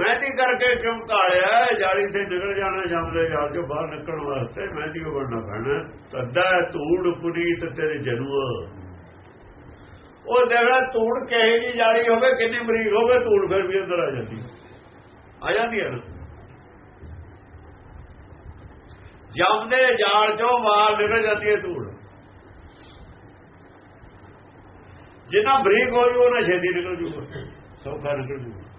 ਮਹਿੰਦੀ ਕਰਕੇ ਕਿਉਂ ਕਾਲਿਆ ਜਾਲੀ ਤੇ ਨਿਕਲ ਜਾਣਾ, ਜਾਂਦੇ ਯਾਰ ਚੋਂ ਬਾਹਰ ਨਿਕਲਣ ਵਾਸਤੇ ਮਹਿੰਦੀ ਉਹ ਬਣਨਾ ਪੈਣਾ। ਤੱਦਾ ਧੂੜ, ਪੁਨੀਤ ਤੇਰੇ ਜਨੂਆ। ਉਹ ਦੇਖਾ ਧੂੜ ਕਹੇ ਜੀ ਜਾਲੀ ਹੋਵੇ, ਕਿੰਨੀ ਬਰੀਕ ਹੋਵੇ, ਧੂੜ ਫਿਰ ਵੀ ਅੰਦਰ ਆ ਜਾਂਦੀ। ਆ ਜਾਂਦੀ ਹੈ ਨਾ। ਜੰਮਦੇ ਜਾਲ ਚੋਂ ਬਾਹਰ ਨਿਕਲ ਜਾਂਦੀ ਹੈ ਧੂੜ। ਜਿੰਨਾ ਬਰੀਕ ਹੋ ਜੂ ਉਹਨਾਂ ਛੇਤੀ ਨਿਕਲ ਜੂਗਾ। ਸੌਖਾ ਨਿਕਲ ਜੂਗਾ।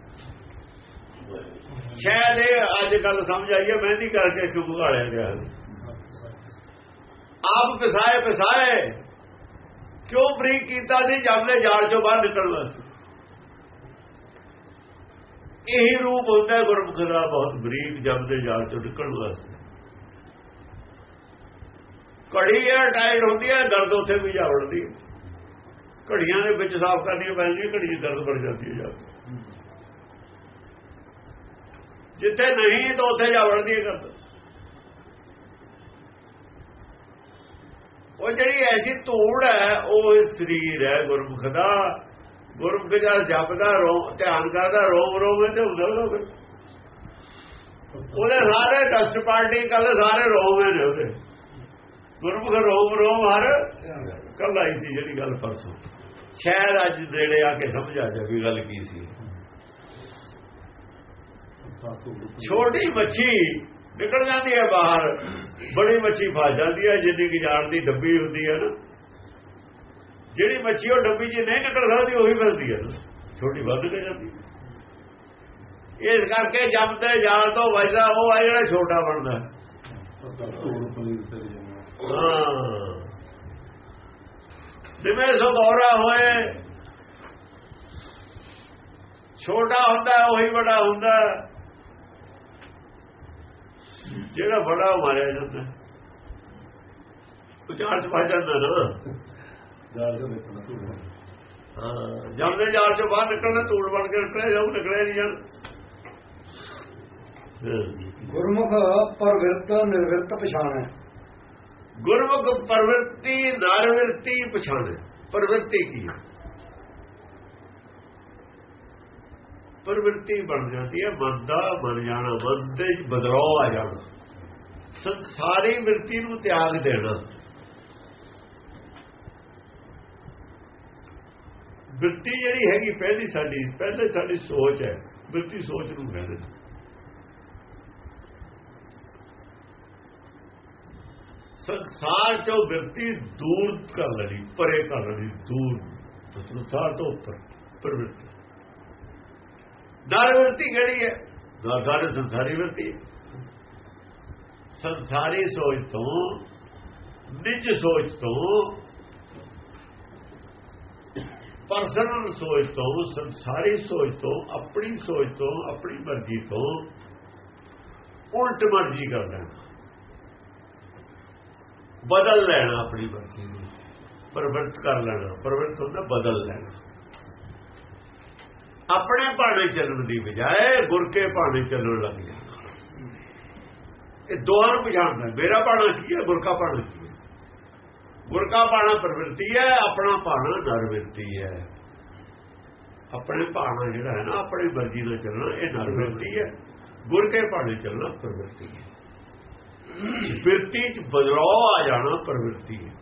ਸ਼ਾਇਦ ਇਹ ਅੱਜ ਕੱਲ ਸਮਝ ਆਈ ਹੈ ਮਹਿੰਦੀ ਕਰਕੇ ਕਿਉਂ ਭਗਾੜਿਆ ਗਿਆ ਆਪ ਪਿਸਾਏ, ਪਸਾਏ। ਕਿਉਂ ਬਰੀਕ ਕੀਤਾ ਸੀ? ਜੰਮਦੇ ਜਾਲ ਚੋਂ ਬਾਹਰ ਨਿਕਲਣ ਵਾਸਤੇ। ਇਹੀ ਰੂਪ ਹੁੰਦਾ ਗੁਰਮੁਖ ਦਾ ਬਹੁਤ ਬਰੀਕ ਜੰਮਦੇ ਜਾਲ ਚੋਂ ਨਿਕਲਣ ਵਾਸਤੇ। ਘੜੀ ਇਹ ਟਾਈਟ ਹੁੰਦੀ ਹੈ, ਦਰਦ ਉੱਥੇ ਵੀ ਜਾ ਵੜਦੀ ਘੜੀਆਂ ਦੇ ਵਿੱਚ ਸਾਫ਼ ਕਰਨੀਆਂ ਪੈਂਦੀਆਂ, ਘੜੀ ਦਰਦ ਵੜ ਜਾਂਦੀ ਹੈ ਜਾ ਕੇ ਜਿੱਥੇ ਨਹੀਂ ਤਾਂ ਉੱਥੇ ਜਾ ਵੜਦੀ ਹੈ ਦਰਦ ਉਹ ਜਿਹੜੀ ਐਸੀ ਧੂੜ ਹੈ, ਉਹ ਸਰੀਰ ਹੈ, ਗੁਰਮੁਖ ਦਾ। ਗੁਰਮੁਖ ਜਦ ਜਪਦਾ, ਰੋ, ਧਿਆਨ ਕਰਦਾ ਰੋਮ ਰੋਮ ਤੇ ਹੁੰਦਾ ਉਹਦਾ ਉਹਦੇ ਸਾਰੇ ਡਸਟ ਪਾਰਟੀ ਕੱਲ ਸਾਰੇ ਰੋਮ ਨੇ ਉਹਦੇ। ਗੁਰਮੁਖ ਰੋਮ ਰੋਮ ਹਰ ਕੱਲ ਆਈ ਸੀ ਜਿਹੜੀ ਗੱਲ ਪਰਸੋਂ। ਸ਼ਾਇਦ ਅੱਜ ਨੇੜੇ ਆ ਕੇ ਸਮਝ ਆ ਜਾ ਵੀ ਗੱਲ ਕੀ ਸੀ। ਛੋਟੀ ਮੱਛੀ ਨਿਕਲ ਜਾਂਦੀ ਹੈ ਬਾਹਰ। ਬੜੀ ਮੱਛੀ ਫਸ ਜਾਂਦੀ ਹੈ ਜਿੰਨੀ ਕਿ ਜਾਣ ਦੀ ਡੱਬੀ ਹੁੰਦੀ ਹੈ ਨਾ। ਜਿਹੜੀ ਮੱਛੀ ਉਹ ਡੱਬੀ 'ਚ ਨਹੀਂ ਨਿਕਲ ਸਕਦੀ ਉਹੀ ਫਸਦੀ ਹੈ। ਛੋਟੀ ਵੱਧ ਕੇ ਜਾਂਦੀ ਇਸ ਕਰਕੇ ਜੰਮਦੇ ਜਾਲ ਤੋਂ ਵਜਦਾ ਉਹ ਆ ਜਿਹੜਾ ਛੋਟਾ ਬਣਦਾ। ਜਿਵੇਂ ਸਗੌਰਾ ਹੋਏ ਛੋਟਾ ਹੁੰਦਾ ਉਹੀ ਵੱਡਾ ਹੁੰਦਾ। ਜਿਹੜਾ ਬੜਾ ਮਾਰਿਆ ਜਾਂਦਾ। ਉਹ ਚਾਰ ਚ ਪਾ ਜਾਂਦਾ ਨਾ। ਹਾਂ ਜੰਮਦੇ ਜਾਲ ਚੋਂ ਬਾਹਰ ਨਿਕਲਣਾ ਧੂੜ ਬਣ ਕੇ ਨਿਕਲਿਆ ਜਾਊ ਨਿਕਲਿਆ ਨਹੀਂ ਜਾਣ। ਗੁਰਮੁਖ ਪਰਵਿਰਤ ਨਿਰਵਿਰਤ ਪਛਾਣ। ਹੈ ਗੁਰਮੁਖ ਪ੍ਰਵਿਰਤੀ ਨਾਰਵਿਰਤੀ ਪਛਾਣੇ। ਪ੍ਰਵਿਰਤੀ ਕੀ ਹੈ? ਪ੍ਰਵਿਰਤੀ ਬਣ ਜਾਂਦੀ ਹੈ ਮਨ ਦਾ ਬਣ ਜਾਣਾ ਮਨ ਤੇ ਬਦਲਾਅ ਆ ਜਾਣਾ। ਸੰਸਾਰੀ ਵਿਰਤੀ ਨੂੰ ਤਿਆਗ ਦੇਣਾ। ਵਿਰਤੀ ਜਿਹੜੀ ਹੈਗੀ, ਪਹਿਲੀ ਸਾਡੀ, ਪਹਿਲੇ ਸਾਡੀ ਸੋਚ ਹੈ, ਵਿਰਤੀ ਸੋਚ ਨੂੰ ਕਹਿੰਦੇ ਨੇ। ਸੰਸਾਰ ਚੋਂ ਵਿਰਤੀ ਦੂਰ ਕਰ ਲੈਣੀ ਪਰੇ ਕਰ ਲੈਣੀ ਦੂਰ, ਸੰਸਾਰ ਤੋਂ ਉੱਪਰ ਪ੍ਰਵਿਰਤੀ। ਨਰ ਵਿਰਤੀ ਕਿਹੜੀ ਹੈ? ਸਾਡੇ ਸੰਸਾਰੀ ਵਿਰਤੀ ਸੰਸਾਰੀ ਸੋਚ ਤੋਂ, ਨਿੱਜ ਸੋਚ ਤੋਂ ਪਰਸਨਲ ਸੋਚ ਤੋਂ, ਸੰਸਾਰੀ ਸੋਚ ਤੋਂ, ਆਪਣੀ ਸੋਚ ਤੋਂ, ਆਪਣੀ ਮਰਜ਼ੀ ਤੋਂ, ਉਲਟ ਮਰਜ਼ੀ ਕਰ ਲੈਣਾ। ਬਦਲ ਲੈਣਾ ਆਪਣੀ ਮਰਜ਼ੀ ਨੂੰ। ਪਰਵਰਤ ਕਰ ਲੈਣਾ। ਪਰਵਰਤ ਹੁੰਦਾ ਬਦਲ ਲੈਣਾ। ਆਪਣੇ ਭਾਣੇ ਚੱਲਣ ਦੀ ਬਜਾਏ ਗੁਰ ਕੇ ਭਾਣੇ ਚੱਲਣ ਲੱਗ ਜਾਣਾ ਇਹ ਦੋਹਾਂ ਨੂੰ ਪਛਾਣਦਾ। ਮੇਰਾ ਭਾਣਾ ਕੀ ਹੈ ਗੁਰ ਕਾ ਭਾਣਾ ਕੀ ਹੈ? ਗੁਰ ਕਾ ਭਾਣਾ ਪ੍ਰਵਿਰਤੀ ਹੈ ਆਪਣਾ ਭਾਣਾ ਨਰਵਿਰਤੀ ਹੈ। ਆਪਣੇ ਭਾਣਾ ਜਿਹੜਾ ਹੈ ਨਾ ਆਪਣੀ ਮਰਜ਼ੀ ਨਾਲ ਚੱਲਣਾ ਇਹ ਨਰਵਿਰਤੀ ਹੈ। ਗੁਰ ਕੇ ਭਾਣੇ ਚੱਲਣਾ ਪ੍ਰਵਿਰਤੀ ਹੈ। ਵਿਰਤੀ ਚ ਬਦਲਾਅ ਆ ਜਾਣਾ ਪ੍ਰਵਿਰਤੀ ਹੈ।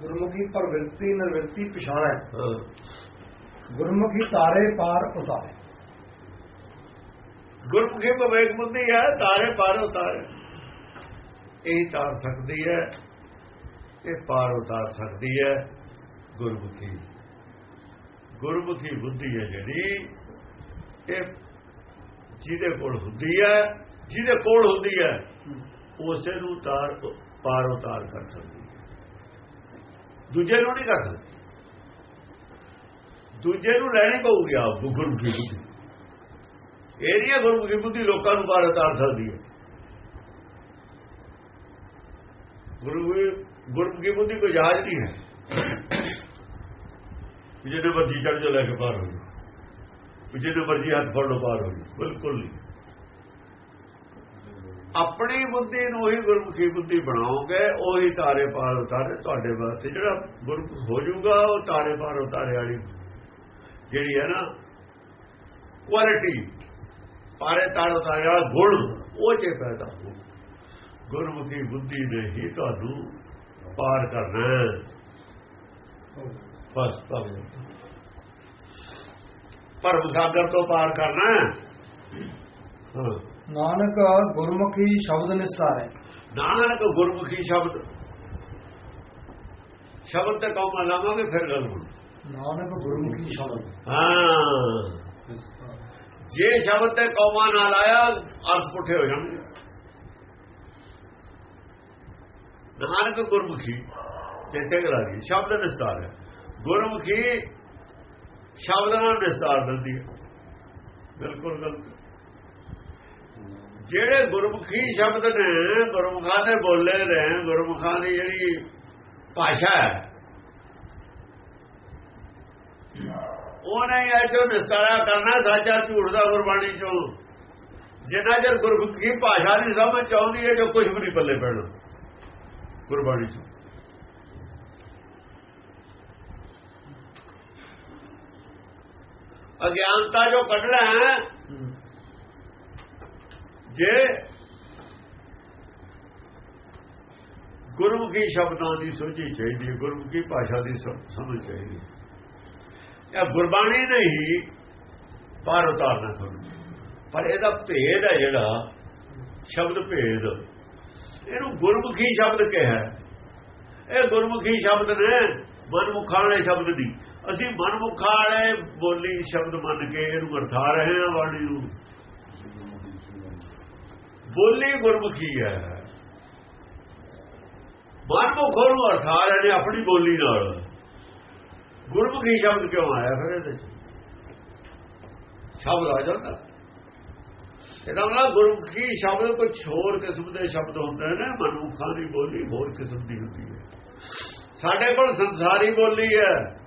ਗੁਰਮੁਖੀ ਪਰਵਿਰਤੀ ਨਿਰਵਿਰਤੀ ਪਛਾਣ ਹਾਂ। ਗੁਰਮੁਖੀ ਤਾਰੇ ਪਾਰ ਉਤਾਰੇ। ਗੁਰਮੁਖੀ ਵਿਵੇਕ ਬੁੱਧੀ ਹੈ, ਤਾਰੇ ਪਾਰ ਉਤਾਰੇ। ਇਹ ਤਾਰ ਸਕਦੀ ਹੈ, ਇਹ ਪਾਰ ਉਤਾਰ ਸਕਦੀ ਹੈ ਗੁਰਮੁਖੀ। ਗੁਰਮੁਖੀ ਬੁੱਧੀ ਹੈ ਜਿਹੜੀ, ਇਹ ਜਿਹਦੇ ਕੋਲ ਹੁੰਦੀ ਹੈ, ਜਿਹਦੇ ਕੋਲ ਹੁੰਦੀ ਹੈ, ਉਸੇ ਨੂੰ ਤਾਰ ਪਾਰ ਉਤਾਰ ਕਰ ਸਕਦੀ ਹੈ। ਦੂਜੇ ਨੂੰ ਨਹੀਂ ਕਰ ਸਕਦੀ। ਦੂਜੇ ਨੂੰ ਲੈਣੀ ਪਊਗੀ ਆਪ ਗੁਰਮੁਖੀ ਬੁੱਧੀ। ਇਹ ਨਹੀਂ ਹੈ ਗੁਰਮੁਖੀ ਬੁੱਧੀ ਲੋਕਾਂ ਨੂੰ ਪਾਰ ਉਤਾਰ ਸਕਦੀ ਹੈ। ਗੁਰੂ ਗੁਰਮੁਖੀ ਬੁੱਧੀ ਕੋਈ ਜਹਾਜ਼ ਨਹੀਂ ਹੈ। ਜਿਹਦੇ ਮਰਜ਼ੀ ਚੜ ਜਾ ਲੈ ਕੇ ਪਾਰ ਹੋ ਜਾ ਜਿਹਦੇ ਮਰਜ਼ੀ ਹੱਥ ਫੜ ਲੋ ਪਾਰ ਹੋ ਜਾ ਬਿਲਕੁਲ ਨਹੀਂ। ਆਪਣੀ ਬੁੱਧੀ ਨੂੰ ਹੀ ਗੁਰਮੁਖੀ ਬੁੱਧੀ ਬਣਾਓਗੇ, ਉਹੀ ਤਾਰੇ ਪਾਰ ਉਤਾਰੇ ਤੁਹਾਡੇ ਵਾਸਤੇ। ਜਿਹੜਾ ਗੁਰਮੁਖ ਹੋ ਜਾਊਗਾ, ਉਹ ਤਾਰੇ ਪਾਰ ਉਤਾਰੇ ਵਾਲੀ ਜਿਹੜੀ ਹੈ ਨਾ ਕੁਆਲਿਟੀ ਪਾਰੇ ਤਾਰ ਉਤਾਰਿਆ ਗੁਣ ਉਹ ਚ ਪੈਦਾ ਹੋ ਗੁਰਮੁਖੀ ਬੁੱਧੀ ਨੇ ਹੀ ਤੁਹਾਨੂੰ ਪਾਰ ਕਰਨਾ। ਬਸ ਪਰਮ ਸਾਗਰ ਤੋਂ ਪਾਰ ਕਰਨਾ ਨਾਨਕ ਗੁਰਮੁਖੀ ਸ਼ਬਦ ਨਿਸਤਾਰ। ਹੈ ਨਾਨਕ ਗੁਰਮੁਖੀ ਸ਼ਬਦ। ਸ਼ਬਦ ਤੇ ਕੌਮਾ ਲਾਵਾਂਗੇ ਫਿਰ ਗੱਲ ਬਣ ਨਾਨਕ ਗੁਰਮੁਖੀ ਸ਼ਬਦ। ਹਾਂ। ਜੇ ਸ਼ਬਦ ਤੇ ਕੌਮਾ ਨਾਲ ਆਇਆ, ਅਰਥ ਪੁੱਠੇ ਹੋ ਜਾਣਗੇ। ਨਾਨਕ ਗੁਰਮੁਖੀ, ਇੱਥੇ ਗਲਾ ਦੀ ਸ਼ਬਦ ਨਿਸਤਾਰ ਹੈ। ਗੁਰਮੁਖੀ ਸ਼ਬਦ ਨਾਲ ਵਿਸਤਾਰ ਦਿੰਦੀ ਹੈ। ਬਿਲਕੁਲ ਗਲਤ। ਜਿਹੜੇ ਗੁਰਮੁਖੀ ਸ਼ਬਦ ਨੇ, ਗੁਰਮੁਖਾਂ ਦੇ ਬੋਲੇ ਨੇ, ਗੁਰਮੁਖਾਂ ਦੀ ਜਿਹੜੀ ਭਾਸ਼ਾ ਹੈ ਉਹਨੇ ਇਹ ਜੋ ਨਿਸਤਾਰਾ ਕਰਨਾ ਸਾਚਾ ਝੂਠ ਦਾ ਗੁਰਬਾਣੀ ਚੋਂ। ਜਿੰਨਾ ਚਿਰ ਗੁਰਮੁਖੀ ਭਾਸ਼ਾ ਨਹੀਂ ਸਮਝ ਚ ਆਉਂਦੀ ਹੈ, ਜੋ ਕੁਝ ਵੀ ਨਹੀਂ ਪੱਲੇ ਪੈਣਾ। ਗੁਰਬਾਣੀ ਚੋਂ। ਅਗਿਆਨਤਾ ਜੋ ਕੱਢਣਾ ਹੈ, ਜੇ ਗੁਰਮੁਖੀ ਸ਼ਬਦਾਂ ਦੀ ਸੋਝੀ ਚਾਹੀਦੀ ਹੈ, ਗੁਰਮੁਖੀ ਭਾਸ਼ਾ ਦੀ ਸਮਝ ਚਾਹੀਦੀ ਹੈ। ਇਹ ਗੁਰਬਾਣੀ ਹੀ ਪਾਰ ਉਤਾਰਨਾ ਤੁਹਾਨੂੰ। ਪਰ ਇਹਦਾ ਭੇਦ ਹੈ ਜਿਹੜਾ, ਸ਼ਬਦ ਭੇਦ। ਇਹਨੂੰ ਗੁਰਮੁਖੀ ਸ਼ਬਦ ਕਿਹਾ ਇਹ ਗੁਰਮੁਖੀ ਸ਼ਬਦ ਨੇ ਮਨਮੁਖਾਂ ਵਾਲੇ ਸ਼ਬਦ ਨਹੀਂ ਅਸੀਂ ਮਨਮੁਖਾਂ ਵਾਲੇ ਬੋਲੀ ਸ਼ਬਦ ਮੰਨ ਕੇ ਇਹਨੂੰ ਅਰਥਾ ਰਹੇ ਹਾਂ ਬਾਣੀ ਨੂੰ। ਬੋਲੀ ਗੁਰਮੁਖੀ ਹੈ। ਮਨਮੁਖੋਂ ਨੂੰ ਅਰਥਾ ਰਹੇ ਨੇ ਆਪਣੀ ਬੋਲੀ ਨਾਲ। ਗੁਰਮੁਖੀ ਸ਼ਬਦ ਕਿਉਂ ਆਇਆ ਫਿਰ ਇਹਦੇ ਚ? ਸ਼ਬਦ ਆ ਜਾਂਦਾ। ਇਹਦਾ ਮਤਲਬ ਗੁਰਮੁਖੀ ਸ਼ਬਦ ਕੁਝ ਹੋਰ ਕਿਸਮ ਦੇ ਸ਼ਬਦ ਹੁੰਦੇ ਨੇ, ਮਨੁੱਖਾਂ ਦੀ ਬੋਲੀ ਹੋਰ ਕਿਸਮ ਦੀ ਹੁੰਦੀ ਹੈ। ਸਾਡੇ ਕੋਲ ਸੰਸਾਰੀ ਬੋਲੀ ਹੈ।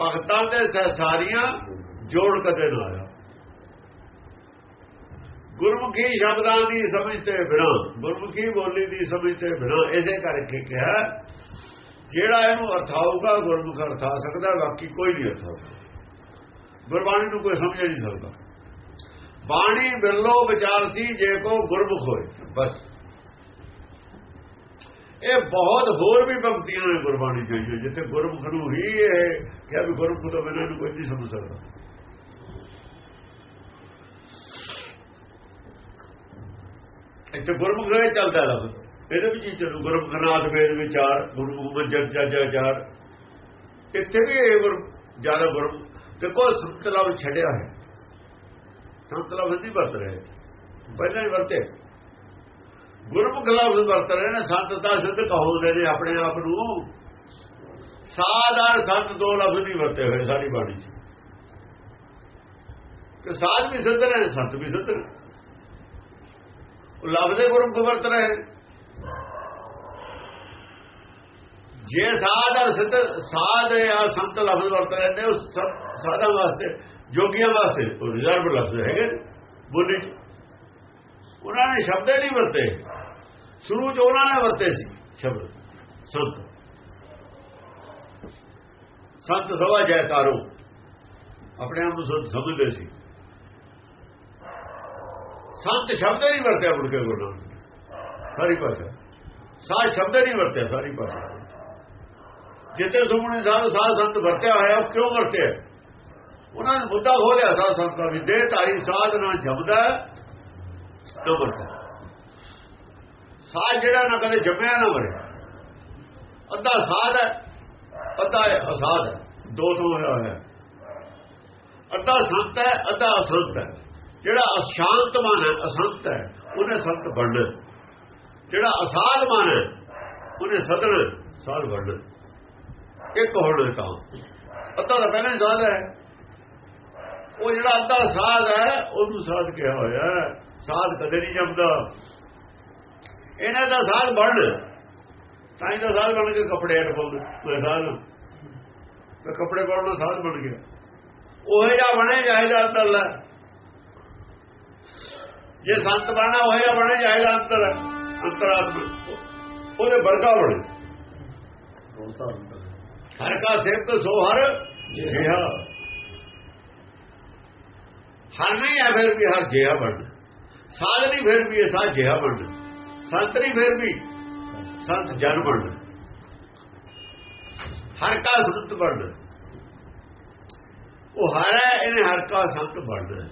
ਭਗਤਾਂ ਦੇ ਸੰਸਾਰੀਆਂ ਜੋੜ ਕਦੇ ਨਾ ਆਇਆ। ਗੁਰਮੁਖੀ ਸ਼ਬਦਾਂ ਦੀ ਸਮਝ ਤੇ ਬਿਨਾਂ, ਗੁਰਮੁਖੀ ਬੋਲੀ ਦੀ ਸਮਝ ਤੇ ਬਿਨਾਂ, ਇਸੇ ਕਰਕੇ ਕਿਹਾ ਜਿਹੜਾ ਇਹਨੂੰ ਅਰਥਾਊਗਾ, ਗੁਰਮੁਖ ਅਰਥਾ ਸਕਦਾ, ਬਾਕੀ ਕੋਈ ਨਹੀਂ ਅਰਥਾ ਸਕਦਾ। ਗੁਰਬਾਣੀ ਨੂੰ ਕੋਈ ਸਮਝ ਨਹੀਂ ਸਕਦਾ। ਬਾਣੀ ਬਿਰਲੋ ਵਿਚਾਰ ਸੀ, ਜੇ ਕੋ ਗੁਰਮੁਖ ਹੋਏ, ਬਸ। ਇਹ ਬਹੁਤ ਹੋਰ ਵੀ ਭਗਤੀਆਂ ਨੇ ਗੁਰਬਾਣੀ ਚਾਹੀਏ ਜਿੱਥੇ ਗੁਰਮੁਖ ਨੂੰ ਹੀ ਇਹ ਕਿ ਵੀ ਗੁਰਮੁਖ ਤੋਂ ਬਿਨਾਂ ਨੂੰ ਕੋਈ ਨਹੀਂ ਸਮਝ ਸਕਦਾ। ਇੱਥੇ ਗੁਰਮੁਖ ਰਹੇ ਚੱਲਦਾ ਲਫ਼ਜ਼ ਇਹਦੇ ਵਿੱਚ ਹੀ ਚੱਲੂ ਗੁਰਮੁਖ ਵੇਦ ਵਿਚਾਰ ਗੁਰਮੁਖ ਮੰਜਰ ਜਾਜਾ ਚਾਰ। ਇੱਥੇ ਵੀ ਇਹ ਗੁਰ, ਜ਼ਿਆਦਾ ਗੁਰਮ ਦੇਖੋ ਸੰਤ ਲਫ਼ਜ਼ ਛੱਡਿਆ ਹੈ। ਸੰਤ ਲਫ਼ਜ਼ ਨਹੀਂ ਵਰਤ ਰਹੇ ਪਹਿਲਾਂ ਹੀ ਵਰਤੇ। ਗੁਰਮੁਖ ਲਫ਼ਜ਼ ਵਰਤ ਰਹੇ ਨੇ, ਸੰਤ ਦਾ ਸਿੱਧ ਕਹੋਦੇ ਨੇ ਆਪਣੇ ਆਪ ਨੂੰ। ਸਾਧਾਰ ਸੰਤ ਦੋ ਲਫ਼ਜ਼ ਨਹੀਂ ਵਰਤੇ ਹੋਏ ਸਾਡੀ ਬਾਣੀ 'ਚ। ਕਿ ਸਾਧ ਵੀ ਸਿੱਧ ਨੇ, ਸੰਤ ਵੀ ਸਿੱਧ ਨੇ। ਉਹ ਲਫ਼ਜ਼ੇ ਗੁਰਮੁਖ ਵਰਤ ਰਹੇ ਨੇ। ਜੇ ਸਾਧ ਔਰ ਸਿੱਧ, ਸਾਧ ਜਾਂ ਸੰਤ ਲਫ਼ਜ਼ ਵਰਤ ਰਹੇ ਨੇ ਸਾਧਾਂ ਵਾਸਤੇ, ਜੋਗੀਆਂ ਵਾਸਤੇ, ਉਹ ਰਿਜ਼ਰਵ ਲਫ਼ਜ਼ ਹੈਗੇ ਨੇ, ਬੋਲੀ ਚ। ਉਹਨਾਂ ਨੇ ਸ਼ਬਦ ਨਹੀਂ ਵਰਤੇ। ਸ਼ੁਰੂ ਚ ਉਹਨਾਂ ਨੇ ਵਰਤੇ ਸੀ, ਸ਼ਬਦ, ਸੰਤ। ਸੰਤ ਸਵਾ ਜੈਕਾਰੋ, ਆਪਣੇ ਆਪ ਨੂੰ ਸੰਤ ਸਮਝਦੇ ਸੀ। ਸੰਤ ਸ਼ਬਦ ਨਹੀਂ ਵਰਤਿਆ ਮੁੜ ਕੇ ਗੁਰੂ ਨਾਨਕ ਸਾਰੀ ਭਾਸ਼ਾ। ਸਾਧ ਸ਼ਬਦ ਨਹੀਂ ਵਰਤਿਆ, ਸਾਰੀ ਭਾਸ਼ਾ। ਜਿੱਤੇ ਸੁਮਣੇ ਸਾਧ ਸਾਧ ਸੰਤ ਵਰਤਿਆ ਹੋਇਆ, ਉਹ ਕਿਉਂ ਵਰਤਿਆ ਉਹਨਾਂ ਨੇ ਮੁੱਦਾ ਖੋਲਿਆ ਸਾਧ ਸੰਤ ਦਾ ਵੀ ਦੇਹ ਧਾਰੀ ਸਾਧ ਨਾ ਜਪਦਾ, ਕਿਉਂ ਵਰਤਿਆ ਸਾਧ ਜਿਹੜਾ ਨਾ ਕਦੇ ਜੰਮਿਆ ਨਾ ਮਰੇ ਅੱਧਾ ਸਾਧ ਹੈ, ਅੱਧਾ ਅਸਾਧ ਹੈ, ਦੋ ਤੋਂ ਹੋਇਆ ਹੋਇਆ। ਅੱਧਾ ਸੰਤ ਹੈ, ਅੱਧਾ ਅਸੰਤ ਹੈ। ਜਿਹੜਾ ਅਸ਼ਾਂਤ ਮਨ ਹੈ, ਅਸੰਤ ਹੈ, ਉਹਨੇ ਸੰਤ ਬਣਨਾ। ਜਿਹੜਾ ਅਸਾਧ ਮਨ ਹੈ, ਉਹਨੇ ਸਦਨ ਸਾਧ ਬਣਨਾ। ਇੱਕ ਹੋਣਾ ਤਾਂ ਅੱਧਾ ਤਾਂ ਪਹਿਲਾਂ ਸਾਧ ਹੈ। ਉਹ ਜਿਹੜਾ ਅੱਧਾ ਸਾਧ ਹੈ, ਉਹਨੂੰ ਸਾਧ ਕਿਹਾ ਹੋਇਆ ਸਾਧ ਕਦੇ ਨਹੀਂ ਜੰਮਦਾ ਇਹਨਾਂ ਦਾ ਸਾਧ ਬਣ ਤਾਂ ਹੀ ਸਾਧ ਬਣ ਕੇ ਕੱਪੜੇ ਪਾਉਂਦੇ। ਕੋਈ ਸਾਧ ਤੇ ਕੱਪੜੇ ਪਾਉਣ ਦਾ ਸਾਧ ਬਣ ਗਿਆ। ਉਹ ਜਿਹਾ ਬਣੇ ਜਾਏਗਾ ਅੰਤਰ ਹੈ ਜੇ ਸੰਤ ਬਣਨਾ, ਉਹ ਜਿਹਾ ਬਣੇ ਜਾਏਗਾ ਅੰਦਰ ਅੰਤਰਾਤਮਾ। ਉਹਦੇ ਵਰਗਾ ਬਣੇ। ਹਰ ਕਾ ਸੇਵਕ ਸੋ ਹਰ ਜਿਹਾ। ਹਰ ਨਹੀਂ ਹੈ ਫਿਰ ਵੀ ਹਰ ਜਿਹਾ ਬਣ ਸਾਧ ਨਹੀਂ ਫਿਰ ਵੀ ਇਹ ਸਾਧ ਜਿਹਾ ਬਣਨਾ। ਸੰਤ ਨਹੀਂ ਫਿਰ ਵੀ ਸੰਤ ਜਨ ਬਣ ਹਰ ਕਾ ਸੰਤ ਬਣ ਉਹ ਹਰ ਹੈ, ਇਹਨੇ ਹਰ ਕਾ ਸੰਤ ਬਣਨਾ।